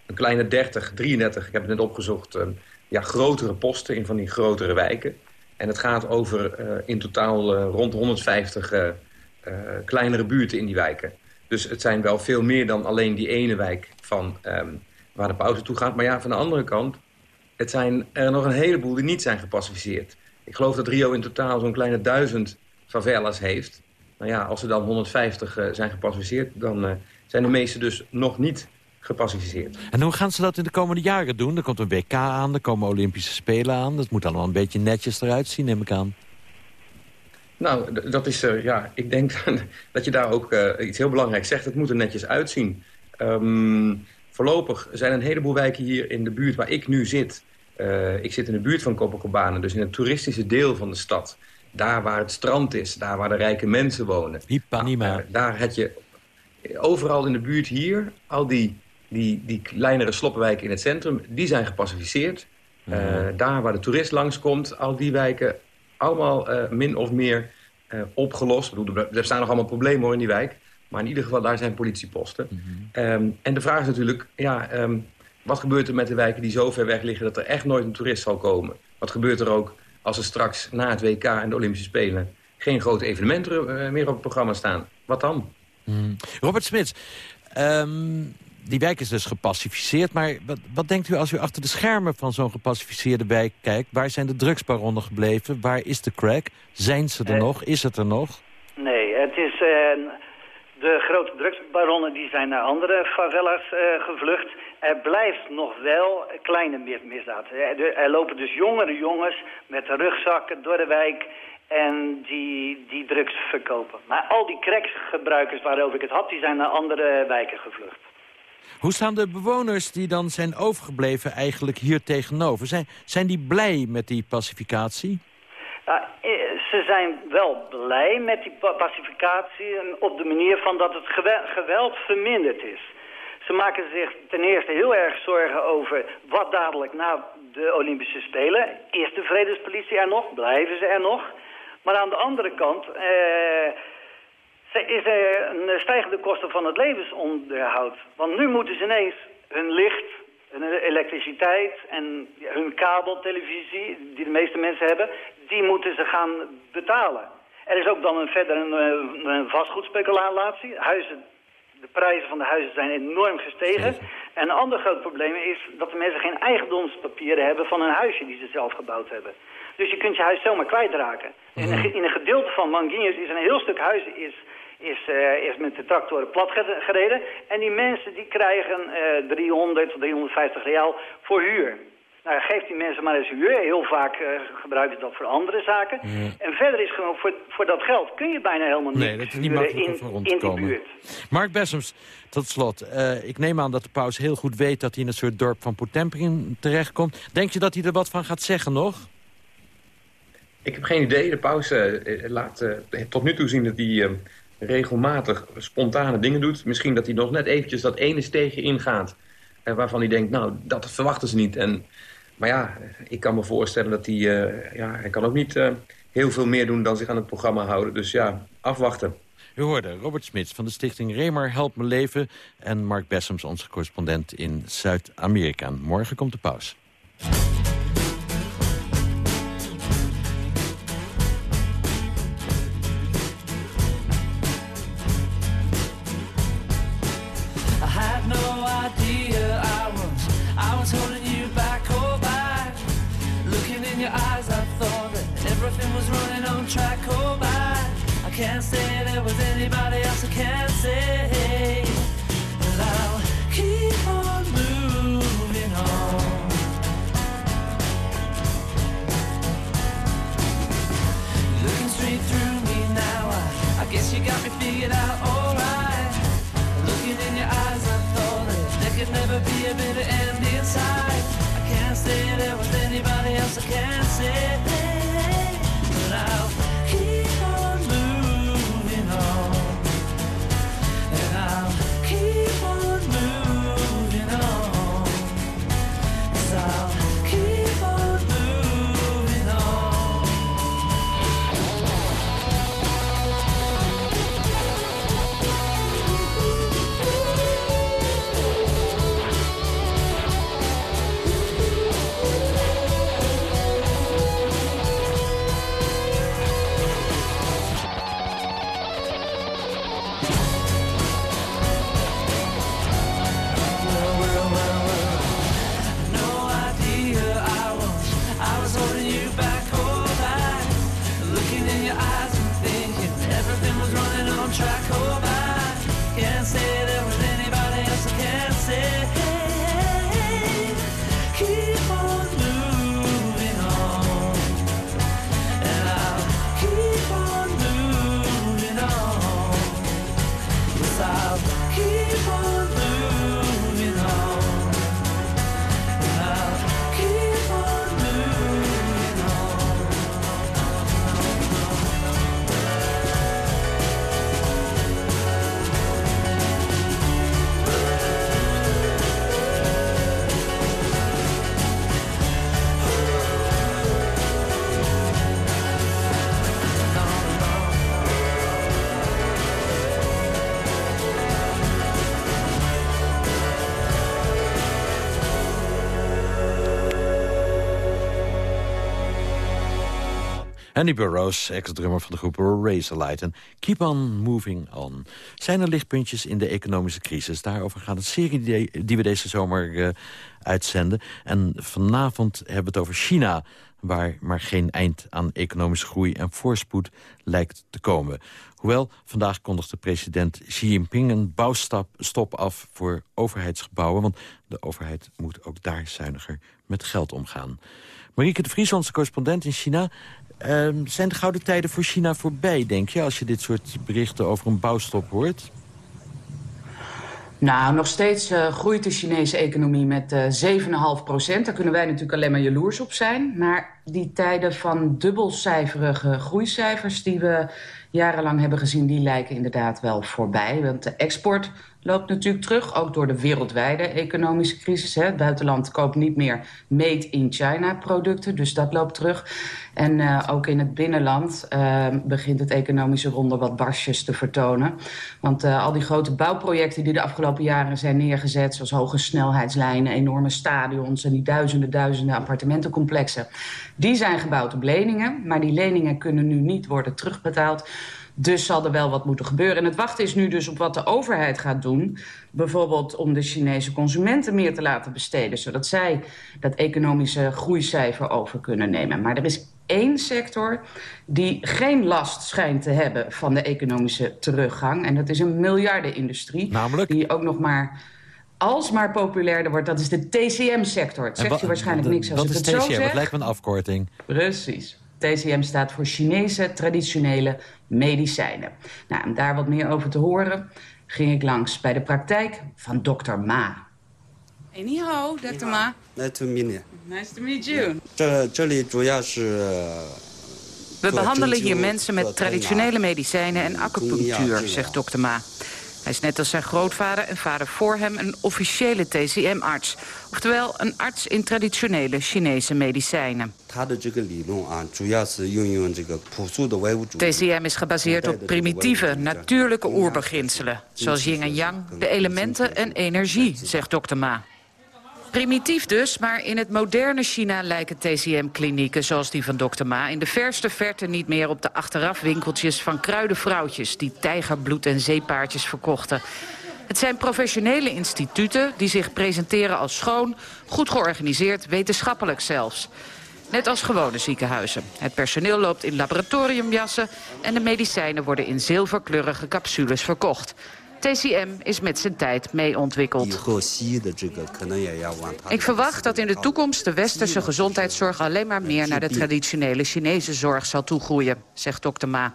een kleine 30, 33, ik heb het net opgezocht... Uh, ja, grotere posten in van die grotere wijken. En het gaat over in totaal rond 150 uh, kleinere buurten in die wijken. Dus het zijn wel veel meer dan alleen die ene wijk van, um, waar de pauze toe gaat. Maar ja, van de andere kant, het zijn er nog een heleboel die niet zijn gepacificeerd. Ik geloof dat Rio in totaal zo'n kleine duizend favelas heeft. Nou ja, als er dan 150 uh, zijn gepacificeerd, dan uh, zijn de meeste dus nog niet gepacificeerd. En hoe gaan ze dat in de komende jaren doen? Er komt een WK aan, er komen Olympische Spelen aan. Dat moet allemaal een beetje netjes eruit zien, neem ik aan. Nou, dat is, uh, ja, ik denk dat je daar ook uh, iets heel belangrijks zegt. Het moet er netjes uitzien. Um, voorlopig zijn een heleboel wijken hier in de buurt waar ik nu zit. Uh, ik zit in de buurt van Copacabana, dus in het toeristische deel van de stad. Daar waar het strand is, daar waar de rijke mensen wonen. Ipanema. Nou, daar heb je overal in de buurt hier, al die, die, die kleinere sloppenwijken in het centrum, die zijn gepacificeerd. Daar waar de toerist langskomt, al die wijken allemaal uh, min of meer opgelost. Ik bedoel, er staan nog allemaal problemen hoor in die wijk. Maar in ieder geval, daar zijn politieposten. Mm -hmm. um, en de vraag is natuurlijk, ja, um, Wat gebeurt er met de wijken die zo ver weg liggen dat er echt nooit een toerist zal komen? Wat gebeurt er ook als er straks na het WK en de Olympische Spelen... geen grote evenementen eh, meer op het programma staan? Wat dan? Hmm. Robert Smits, ehm, die wijk is dus gepacificeerd. Maar wat, wat denkt u als u achter de schermen van zo'n gepacificeerde wijk kijkt? Waar zijn de drugsbaronnen gebleven? Waar is de crack? Zijn ze er Eh. nog? Is het er nog? Nee, het is... eh, de grote drugsbaronnen die zijn naar andere favelas eh, gevlucht. Er blijft nog wel kleine mis misdaad. Er, er- er lopen dus jongere jongens met rugzakken door de wijk en die, die drugs verkopen. Maar al die crackgebruikers waarover ik het had, die zijn naar andere wijken gevlucht. Hoe staan de bewoners die dan zijn overgebleven eigenlijk hier tegenover? Zijn, zijn die blij met die pacificatie? Nou, eh, ze zijn wel blij met die pa- pacificatie op de manier van dat het gewe- geweld verminderd is. Ze maken zich ten eerste heel erg zorgen over wat dadelijk na de Olympische Spelen. Is de vredespolitie er nog? Blijven ze er nog? Maar aan de andere kant eh, is er een stijgende kosten van het levensonderhoud. Want nu moeten ze ineens hun licht, hun elektriciteit en hun kabeltelevisie, die de meeste mensen hebben, die moeten ze gaan betalen. Er is ook dan een, verder een, eh, een vastgoedspeculatie. Huizen, de prijzen van de huizen zijn enorm gestegen. En een ander groot probleem is dat de mensen geen eigendomspapieren hebben van een huisje die ze zelf gebouwd hebben. Dus je kunt je huis zomaar kwijtraken. In, een, ge- in een gedeelte van Manguinhos is een heel stuk huizen is, is, eh, is met de tractoren plat ge- gereden. En die mensen die krijgen eh 300 tot 350 real voor huur. Nou, geef die mensen maar eens huur. Heel vaak eh, gebruiken ze dat voor andere zaken. En verder is gewoon, voor, voor dat geld kun je bijna helemaal niks Nee, dat is niet makkelijk om in, voor rond in te komen. buurt. Mark Bessems, tot slot. eh, ik neem aan dat de paus heel goed weet dat hij in een soort dorp van Potemkin terechtkomt. Denk je dat hij er wat van gaat zeggen nog? Ik heb geen idee. De paus eh, laat eh, tot nu toe zien dat hij eh, regelmatig spontane dingen doet. Misschien dat hij nog net eventjes dat ene steegje ingaat. waarvan hij denkt, nou, dat verwachten ze niet. En, maar ja, ik kan me voorstellen dat hij... eh, ja, hij kan ook niet eh, heel veel meer doen dan zich aan het programma houden. Dus ja, afwachten. U hoorde Robert Smits van de stichting Remer Help Me Leven... en Mark Bessems, onze correspondent in Zuid-Amerika. Morgen komt de paus. Track, oh back. I can't say there was anybody else I can't say. But I'll keep on moving on. Looking straight through me now, I, I guess you got me figured out, alright. Looking in your eyes, I thought that there could never be a better end inside. I can't say there was anybody else I can say. Andy Burroughs, ex-drummer van de groep Razorlight. En Keep On Moving On. Zijn er lichtpuntjes in de economische crisis? Daarover gaat het serie die, we deze zomer uh, uitzenden. En vanavond hebben we het over China waar maar geen eind aan economische groei en voorspoed lijkt te komen. Hoewel, vandaag kondigde president Xi Jinping een bouwstop af voor overheidsgebouwen... want de overheid moet ook daar zuiniger met geld omgaan. Marieke de Vries, onze correspondent in China... Uh, zijn de gouden tijden voor China voorbij, denk je... als je dit soort berichten over een bouwstop hoort? Nou, nog steeds uh, groeit de Chinese economie met uh, 7,5 procent. Daar kunnen wij natuurlijk alleen maar jaloers op zijn. Maar die tijden van dubbelcijferige groeicijfers... die we jarenlang hebben gezien, die lijken inderdaad wel voorbij. Want de export loopt natuurlijk terug, ook door de wereldwijde economische crisis. Hè. Het buitenland koopt niet meer made in China producten, dus dat loopt terug. En uh, ook in het binnenland uh, begint het economische wonder wat barsjes te vertonen. Want uh, al die grote bouwprojecten die de afgelopen jaren zijn neergezet... zoals hoge snelheidslijnen, enorme stadions... en die duizenden, duizenden appartementencomplexen... die zijn gebouwd op leningen, maar die leningen kunnen nu niet worden terugbetaald... Dus zal er wel wat moeten gebeuren. En het wachten is nu dus op wat de overheid gaat doen. Bijvoorbeeld om de Chinese consumenten meer te laten besteden... zodat zij dat economische groeicijfer over kunnen nemen. Maar er is één sector die geen last schijnt te hebben... van de economische teruggang. En dat is een miljardenindustrie. Namelijk? Die ook nog maar alsmaar populairder wordt. Dat is de TCM-sector. Het zegt je waarschijnlijk niks als ik het is zo TCM? zeg. Dat lijkt me een afkorting. Precies. TCM staat voor Chinese traditionele medicijnen. Nou, om daar wat meer over te horen, ging ik langs bij de praktijk van dokter Ma. En hier dokter Ma. Nice to meet you. Nice to meet you. We behandelen hier mensen met traditionele medicijnen en acupunctuur, zegt dokter Ma. Hij is net als zijn grootvader en vader voor hem een officiële TCM-arts. Oftewel een arts in traditionele Chinese medicijnen. TCM is gebaseerd op primitieve, natuurlijke oerbeginselen. Zoals yin en yang, de elementen en energie, zegt dokter Ma. Primitief dus, maar in het moderne China lijken TCM-klinieken zoals die van dokter Ma... in de verste verte niet meer op de achterafwinkeltjes van kruidenvrouwtjes... die tijgerbloed en zeepaardjes verkochten. Het zijn professionele instituten die zich presenteren als schoon... goed georganiseerd, wetenschappelijk zelfs. Net als gewone ziekenhuizen. Het personeel loopt in laboratoriumjassen... en de medicijnen worden in zilverkleurige capsules verkocht. TCM is met zijn tijd mee ontwikkeld. Ik verwacht dat in de toekomst de westerse gezondheidszorg alleen maar meer naar de traditionele Chinese zorg zal toegroeien, zegt dokter Ma.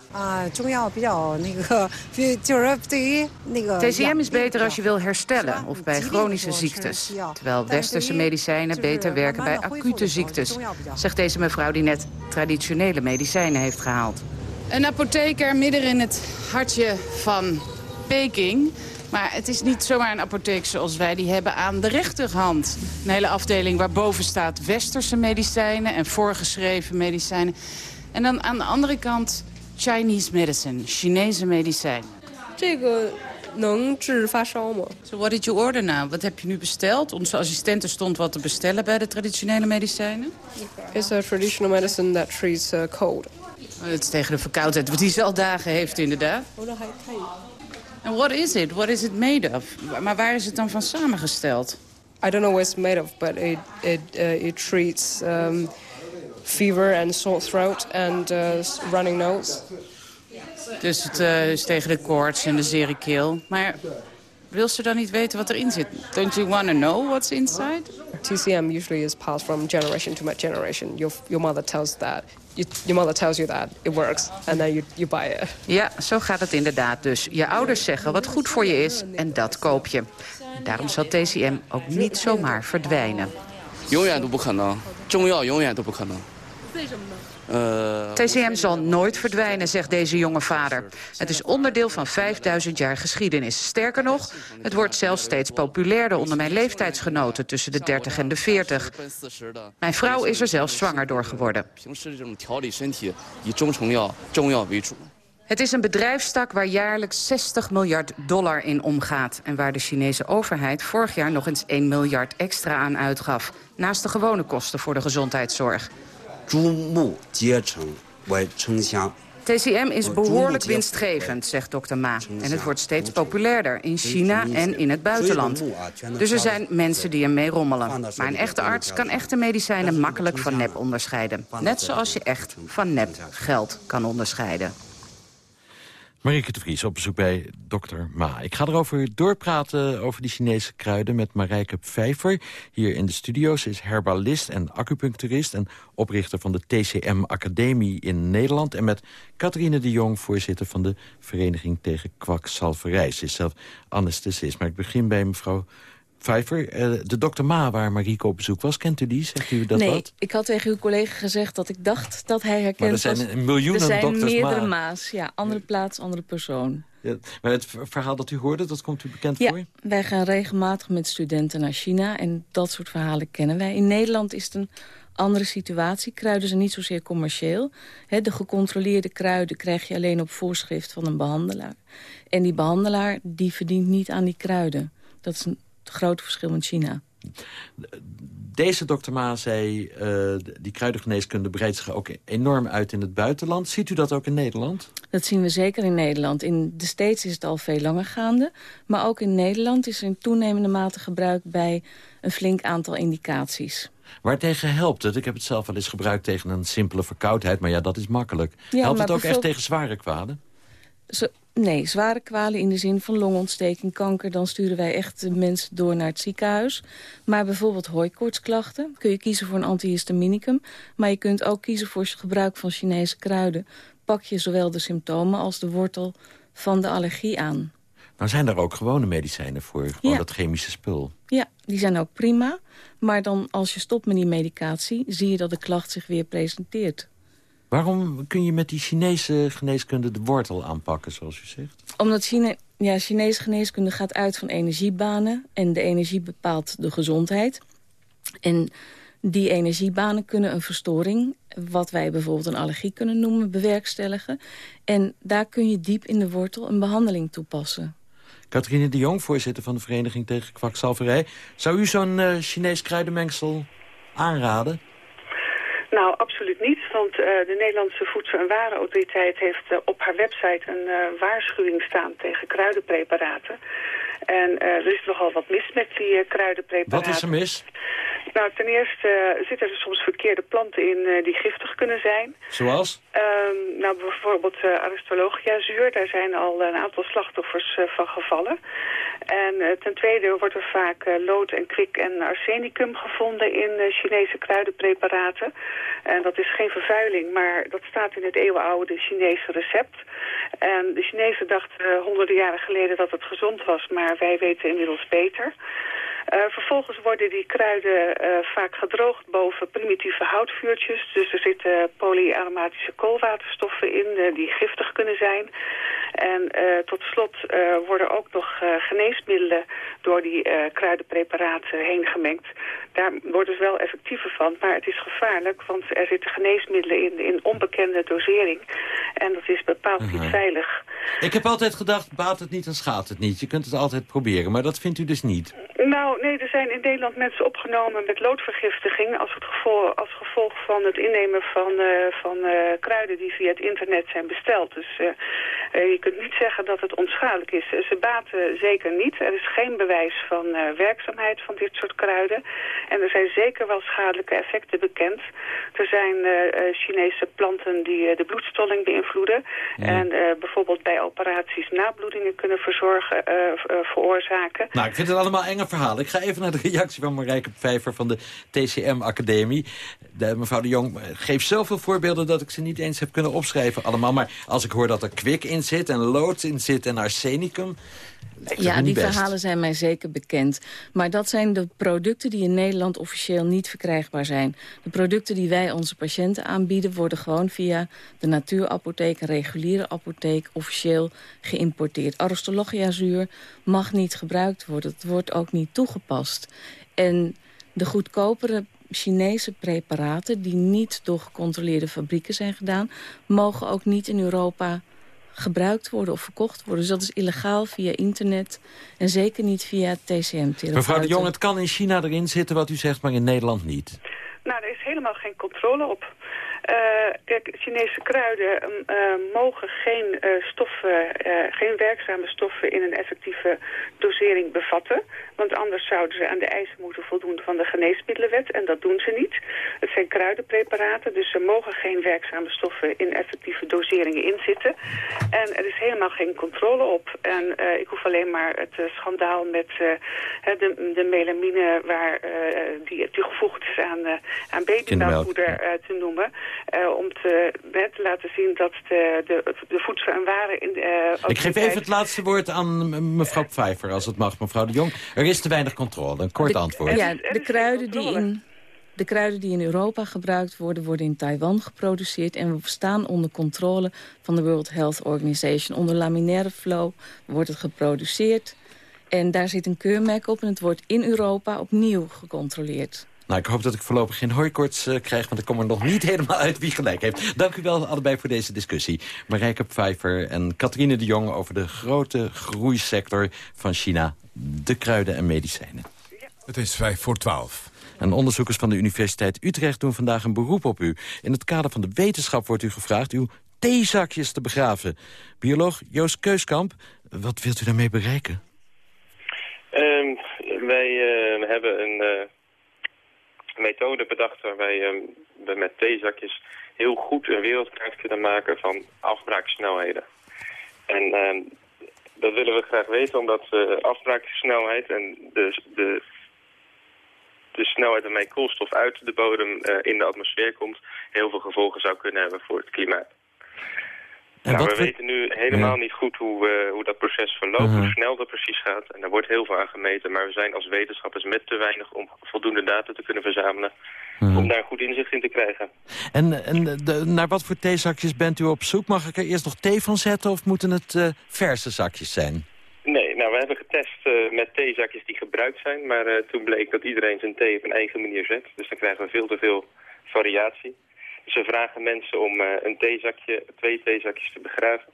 TCM is beter als je wil herstellen of bij chronische ziektes, terwijl westerse medicijnen beter werken bij acute ziektes, zegt deze mevrouw die net traditionele medicijnen heeft gehaald. Een apotheker midden in het hartje van Peking. Maar het is niet zomaar een apotheek zoals wij die hebben aan de rechterhand. Een hele afdeling waarboven staat westerse medicijnen en voorgeschreven medicijnen. En dan aan de andere kant Chinese medicine, Chinese medicijn. So what did you order now? Wat heb je nu besteld? Onze assistente stond wat te bestellen bij de traditionele medicijnen. It's a traditional medicine that treats uh, cold. Het is tegen de verkoudheid, wat hij ze al dagen heeft inderdaad. Oh, en what is it? What is it made of? Maar waar is het dan van samengesteld? I don't know what it's made of, but it it uh, it treats um, fever and sore throat and uh, running nose. Dus het eh, is tegen de koorts en de zere keel. Maar wil ze dan niet weten wat erin zit? Don't you want to know what's inside? TCM usually is passed from generation to generation. Your your mother tells that. You, your mother tells you that it works, and then you, you buy it. Ja, zo gaat het inderdaad dus. Je ouders zeggen wat goed voor je is en dat koop je. Daarom zal TCM ook niet zomaar verdwijnen. 永远都不可能，中药永远都不可能。为什么呢？ eh, TCM zal nooit verdwijnen, zegt deze jonge vader. Het is onderdeel van 5000 jaar geschiedenis. Sterker nog, het wordt zelfs steeds populairder onder mijn leeftijdsgenoten... tussen de 30 en de 40. Mijn vrouw is er zelfs zwanger door geworden. Het is een bedrijfstak waar jaarlijks 60 miljard dollar in omgaat... en waar de Chinese overheid vorig jaar nog eens 1 miljard extra aan uitgaf... naast de gewone kosten voor de gezondheidszorg. 珠穆结成 我城乡 TCM is behoorlijk winstgevend, zegt dokter Ma. En het wordt steeds populairder in China en in het buitenland. Dus er zijn mensen die ermee rommelen. Maar een echte arts kan echte medicijnen makkelijk van nep onderscheiden. Net zoals je echt van nep geld kan onderscheiden. Marieke de Vries op bezoek bij dokter Ma. Ik ga erover doorpraten over die Chinese kruiden met Marijke Pfeiffer. Hier in de studio. Ze is herbalist en acupuncturist... en oprichter van de TCM Academie in Nederland. En met Catharine de Jong, voorzitter van de Vereniging tegen Kwakzalverij. Ze is zelf anesthesist. Maar ik begin bij mevrouw Pfeiffer. Eh, de dokter Ma, waar Marieke op bezoek was, kent u die? Zegt u dat nee, wat? ik had tegen uw collega gezegd dat ik dacht dat hij herkend Maar er was. zijn miljoenen Er zijn dokters meerdere Ma. Ma's, ja. Andere plaats, andere persoon. Ja, maar het verhaal dat u hoorde, dat komt u bekend Ja, voor? wij gaan regelmatig met studenten naar China en dat soort verhalen kennen wij. In Nederland is het een andere situatie. Kruiden zijn niet zozeer commercieel. De gecontroleerde kruiden krijg je alleen op voorschrift van een behandelaar. En die behandelaar die verdient niet aan die kruiden. Dat is een groot verschil met China. Deze dokter Ma zei, eh, die kruidengeneeskunde breidt zich ook enorm uit in het buitenland. Ziet u dat ook in Nederland? Dat zien we zeker in Nederland. In de States is het al veel langer gaande. Maar ook in Nederland is er in toenemende mate gebruik bij een flink aantal indicaties. Waartegen helpt het? Ik heb het zelf wel eens gebruikt tegen een simpele verkoudheid. Maar ja, dat is makkelijk. Ja, helpt het ook echt tegen zware kwalen? Zo, nee, zware kwalen in de zin van longontsteking, kanker... dan sturen wij echt de mensen door naar het ziekenhuis. Maar bijvoorbeeld hooikoortsklachten kun je kiezen voor een antihistaminicum. Maar je kunt ook kiezen voor het gebruik van Chinese kruiden. Pak je zowel de symptomen als de wortel van de allergie aan. Nou zijn daar ook gewone medicijnen voor. Gewoon Ja. dat chemische spul. Ja, die zijn ook prima. Maar dan als je stopt met die medicatie... zie je dat de klacht zich weer presenteert. Waarom kun je met die Chinese geneeskunde de wortel aanpakken, zoals u zegt? Omdat Chine, ja, Chinese geneeskunde gaat uit van energiebanen. En de energie bepaalt de gezondheid. En die energiebanen kunnen een verstoring... wat wij bijvoorbeeld een allergie kunnen noemen, bewerkstelligen. En daar kun je diep in de wortel een behandeling toepassen. Catharine de Jong, voorzitter van de Vereniging tegen Kwakzalverij. Zou u zo'n eh, Chinees kruidenmengsel aanraden? Nou, absoluut niet, want eh, de Nederlandse Voedsel- en Warenautoriteit heeft eh, op haar website een eh, waarschuwing staan tegen kruidenpreparaten. En eh, er is nogal wat mis met die eh, kruidenpreparaten. Wat is er mis? Nou, ten eerste eh, zitten er soms verkeerde planten in die giftig kunnen zijn. Zoals? Ehm, nou, bijvoorbeeld Aristolochia-zuur, daar zijn al een aantal slachtoffers van gevallen. En ten tweede wordt er vaak lood en kwik en arsenicum gevonden in Chinese kruidenpreparaten. En dat is geen vervuiling, maar dat staat in het eeuwenoude Chinese recept. En de Chinezen dachten honderden jaren geleden dat het gezond was, maar wij weten inmiddels beter. Eh, vervolgens worden die kruiden eh, vaak gedroogd boven primitieve houtvuurtjes. Dus er zitten polyaromatische koolwaterstoffen in eh, die giftig kunnen zijn. En tot slot worden ook nog geneesmiddelen door die kruidenpreparaten heen gemengd. Daar worden ze wel effectiever van, maar het is gevaarlijk, want er zitten geneesmiddelen in in onbekende dosering. En dat is bepaald niet Mhm. veilig. Ik heb altijd gedacht, baat het niet en schaadt het niet. Je kunt het altijd proberen, maar dat vindt u dus niet. Nou, nee, er zijn in Nederland mensen opgenomen met loodvergiftiging als, het gevolg, als gevolg van het innemen van, eh, van eh, kruiden die via het internet zijn besteld. Dus eh, je kunt niet zeggen dat het onschadelijk is. Ze baten zeker niet. Er is geen bewijs van werkzaamheid van dit soort kruiden. En er zijn zeker wel schadelijke effecten bekend. Er zijn Chinese planten die de bloedstolling beïnvloeden. En bijvoorbeeld bij operaties nabloedingen kunnen veroorzaken. Nou, ik vind het allemaal enge verhalen. Ik ga even naar de reactie van Marijke Pfeiffer van de TCM-academie. De, mevrouw de Jong eh, geeft zoveel voorbeelden dat ik ze niet eens heb kunnen opschrijven allemaal. Maar als ik hoor dat er kwik in zit en lood in zit en arsenicum... Ja, die best. verhalen zijn mij zeker bekend. Maar dat zijn de producten die in Nederland officieel niet verkrijgbaar zijn. De producten die wij onze patiënten aanbieden... worden gewoon via de natuurapotheek, een reguliere apotheek... officieel geïmporteerd. Aristolochia-zuur mag niet gebruikt worden. Het wordt ook niet toegepast. En de goedkopere Chinese preparaten... die niet door gecontroleerde fabrieken zijn gedaan... mogen ook niet in Europa gebruikt worden of verkocht worden. Dus dat is illegaal via internet en zeker niet via TCM-therapeuten. Mevrouw de Jong, het kan in China erin zitten wat u zegt, maar in Nederland niet. Nou, er is helemaal geen controle op. Uh, kijk, Chinese kruiden uh, mogen geen uh, stoffen, geen werkzame stoffen in een effectieve dosering bevatten. Want anders zouden ze aan de eisen moeten voldoen van de geneesmiddelenwet. En dat doen ze niet. Het zijn kruidenpreparaten, dus er mogen geen werkzame stoffen in effectieve doseringen inzitten. En er is helemaal geen controle op. En ik hoef alleen maar het schandaal met de, de melamine waar, die toegevoegd is aan, aan babymelkpoeder te noemen. Uh, om te, net laten zien dat de, de, de voedsel en waren... In, uh, Ik geef even het laatste woord aan mevrouw Pfeiffer, als het mag, mevrouw de Jong. Er is te weinig controle, een kort de, antwoord. Ja, de kruiden die in... De kruiden die in Europa gebruikt worden, worden in Taiwan geproduceerd... en we staan onder controle van de World Health Organization. Onder laminaire flow wordt het geproduceerd. En daar zit een keurmerk op en het wordt in Europa opnieuw gecontroleerd. Nou, ik hoop dat ik voorlopig geen hooikoorts uh, krijg... want ik kom er nog niet helemaal uit wie gelijk heeft. Dank u wel allebei voor deze discussie. Marijke Pfeiffer en Catherine de Jong... over de grote groeisector van China, de kruiden en medicijnen. Het is vijf voor twaalf. En onderzoekers van de Universiteit Utrecht doen vandaag een beroep op u. In het kader van de wetenschap wordt u gevraagd uw theezakjes te begraven. Bioloog Joost Keuskamp, wat wilt u daarmee bereiken? Um, wij uh, hebben een... Uh methode bedacht waarbij um, we met theezakjes heel goed een wereldkaart kunnen maken van afbraaksnelheden. En um, dat willen we graag weten omdat uh, afbraaksnelheid en de, de, de snelheid waarmee koolstof uit de bodem uh, in de atmosfeer komt heel veel gevolgen zou kunnen hebben voor het klimaat. En nou, we we... weten nu helemaal ja. niet goed hoe, uh, hoe dat proces verloopt, uh -huh. hoe snel dat precies gaat. En daar wordt heel veel aan gemeten, maar we zijn als wetenschappers met te weinig om voldoende data te kunnen verzamelen. Uh -huh. Om daar goed inzicht in te krijgen. En, en de, naar wat voor theezakjes bent u op zoek? Mag ik er eerst nog thee van zetten of moeten het uh, verse zakjes zijn? Nee, nou we hebben getest uh, met theezakjes die gebruikt zijn, maar uh, toen bleek dat iedereen zijn thee op een eigen manier zet. Dus dan krijgen we veel te veel variatie. Ze vragen mensen om uh, een theezakje, twee theezakjes te begraven.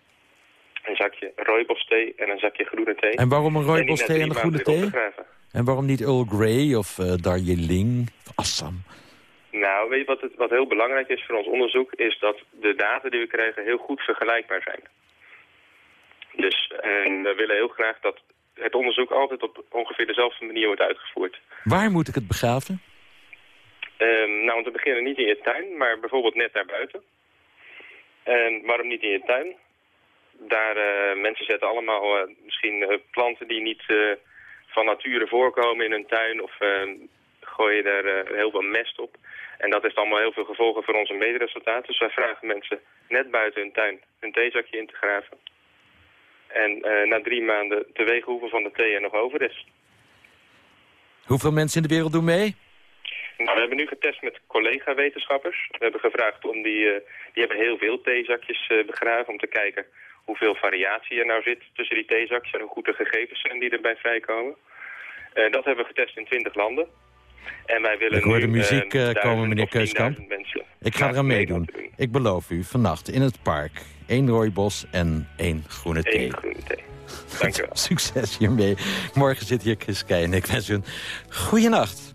Een zakje rooibos-thee en een zakje groene thee. En waarom een rooibos-thee en, en een groene thee? En waarom niet Earl Grey of uh, Darjeeling of Assam? Nou, weet je wat, het, wat heel belangrijk is voor ons onderzoek... is dat de data die we krijgen heel goed vergelijkbaar zijn. Dus en we willen heel graag dat het onderzoek altijd op ongeveer dezelfde manier wordt uitgevoerd. Waar moet ik het begraven? Um, nou, om te beginnen niet in je tuin, maar bijvoorbeeld net daarbuiten. En waarom niet in je tuin? Daar, uh, mensen zetten allemaal uh, misschien uh, planten die niet van nature voorkomen in hun tuin of gooien daar heel veel mest op. En dat heeft allemaal heel veel gevolgen voor onze mederesultaten. Dus wij vragen mensen net buiten hun tuin een theezakje in te graven. En na drie maanden te wegen hoeveel van de thee er nog over is. Hoeveel mensen in de wereld doen mee? Nou, we hebben nu getest met collega-wetenschappers. We hebben gevraagd om die... Uh, die hebben heel veel theezakjes uh, begraven om te kijken hoeveel variatie er nou zit tussen die theezakjes en hoe goed de gegevens zijn die erbij vrijkomen. Uh, dat hebben we getest in 20 landen. En wij willen Ik hoor de muziek komen, meneer Keuskamp. Ik ga eraan meedoen. Ik beloof u, vannacht in het park. één rooibos en één groene thee. Eén groene thee. Dank u wel. Succes hiermee. Morgen zit hier Chris Keij en ik wens u een goede nacht.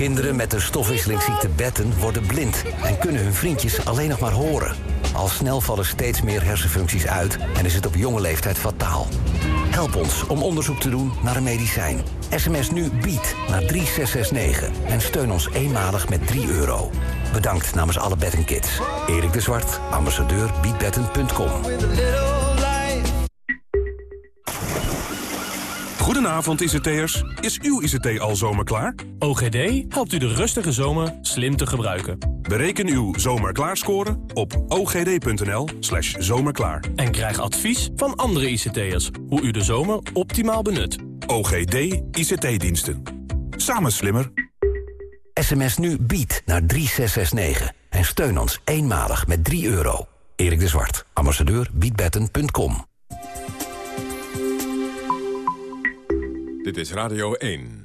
Kinderen met de stofwisselingsziekte Betten worden blind en kunnen hun vriendjes alleen nog maar horen. Al snel vallen steeds meer hersenfuncties uit en is het op jonge leeftijd fataal. Help ons om onderzoek te doen naar een medicijn. SMS nu BIED naar 3669 en steun ons eenmalig met 3 euro. Bedankt namens alle Betten Kids. Erik de Zwart, ambassadeur biedbetten.com. Goedenavond ICT'ers. Is uw ICT al zomerklaar? OGD helpt u de rustige zomer slim te gebruiken. Bereken uw zomerklaarscore op ogd.nl slash zomerklaar. En krijg advies van andere ICT'ers hoe u de zomer optimaal benut. OGD ICT-diensten. Samen slimmer. SMS nu bied naar 3669 en steun ons eenmalig met 3 euro. Erik de Zwart, ambassadeur biedbetten.com. Dit is Radio 1.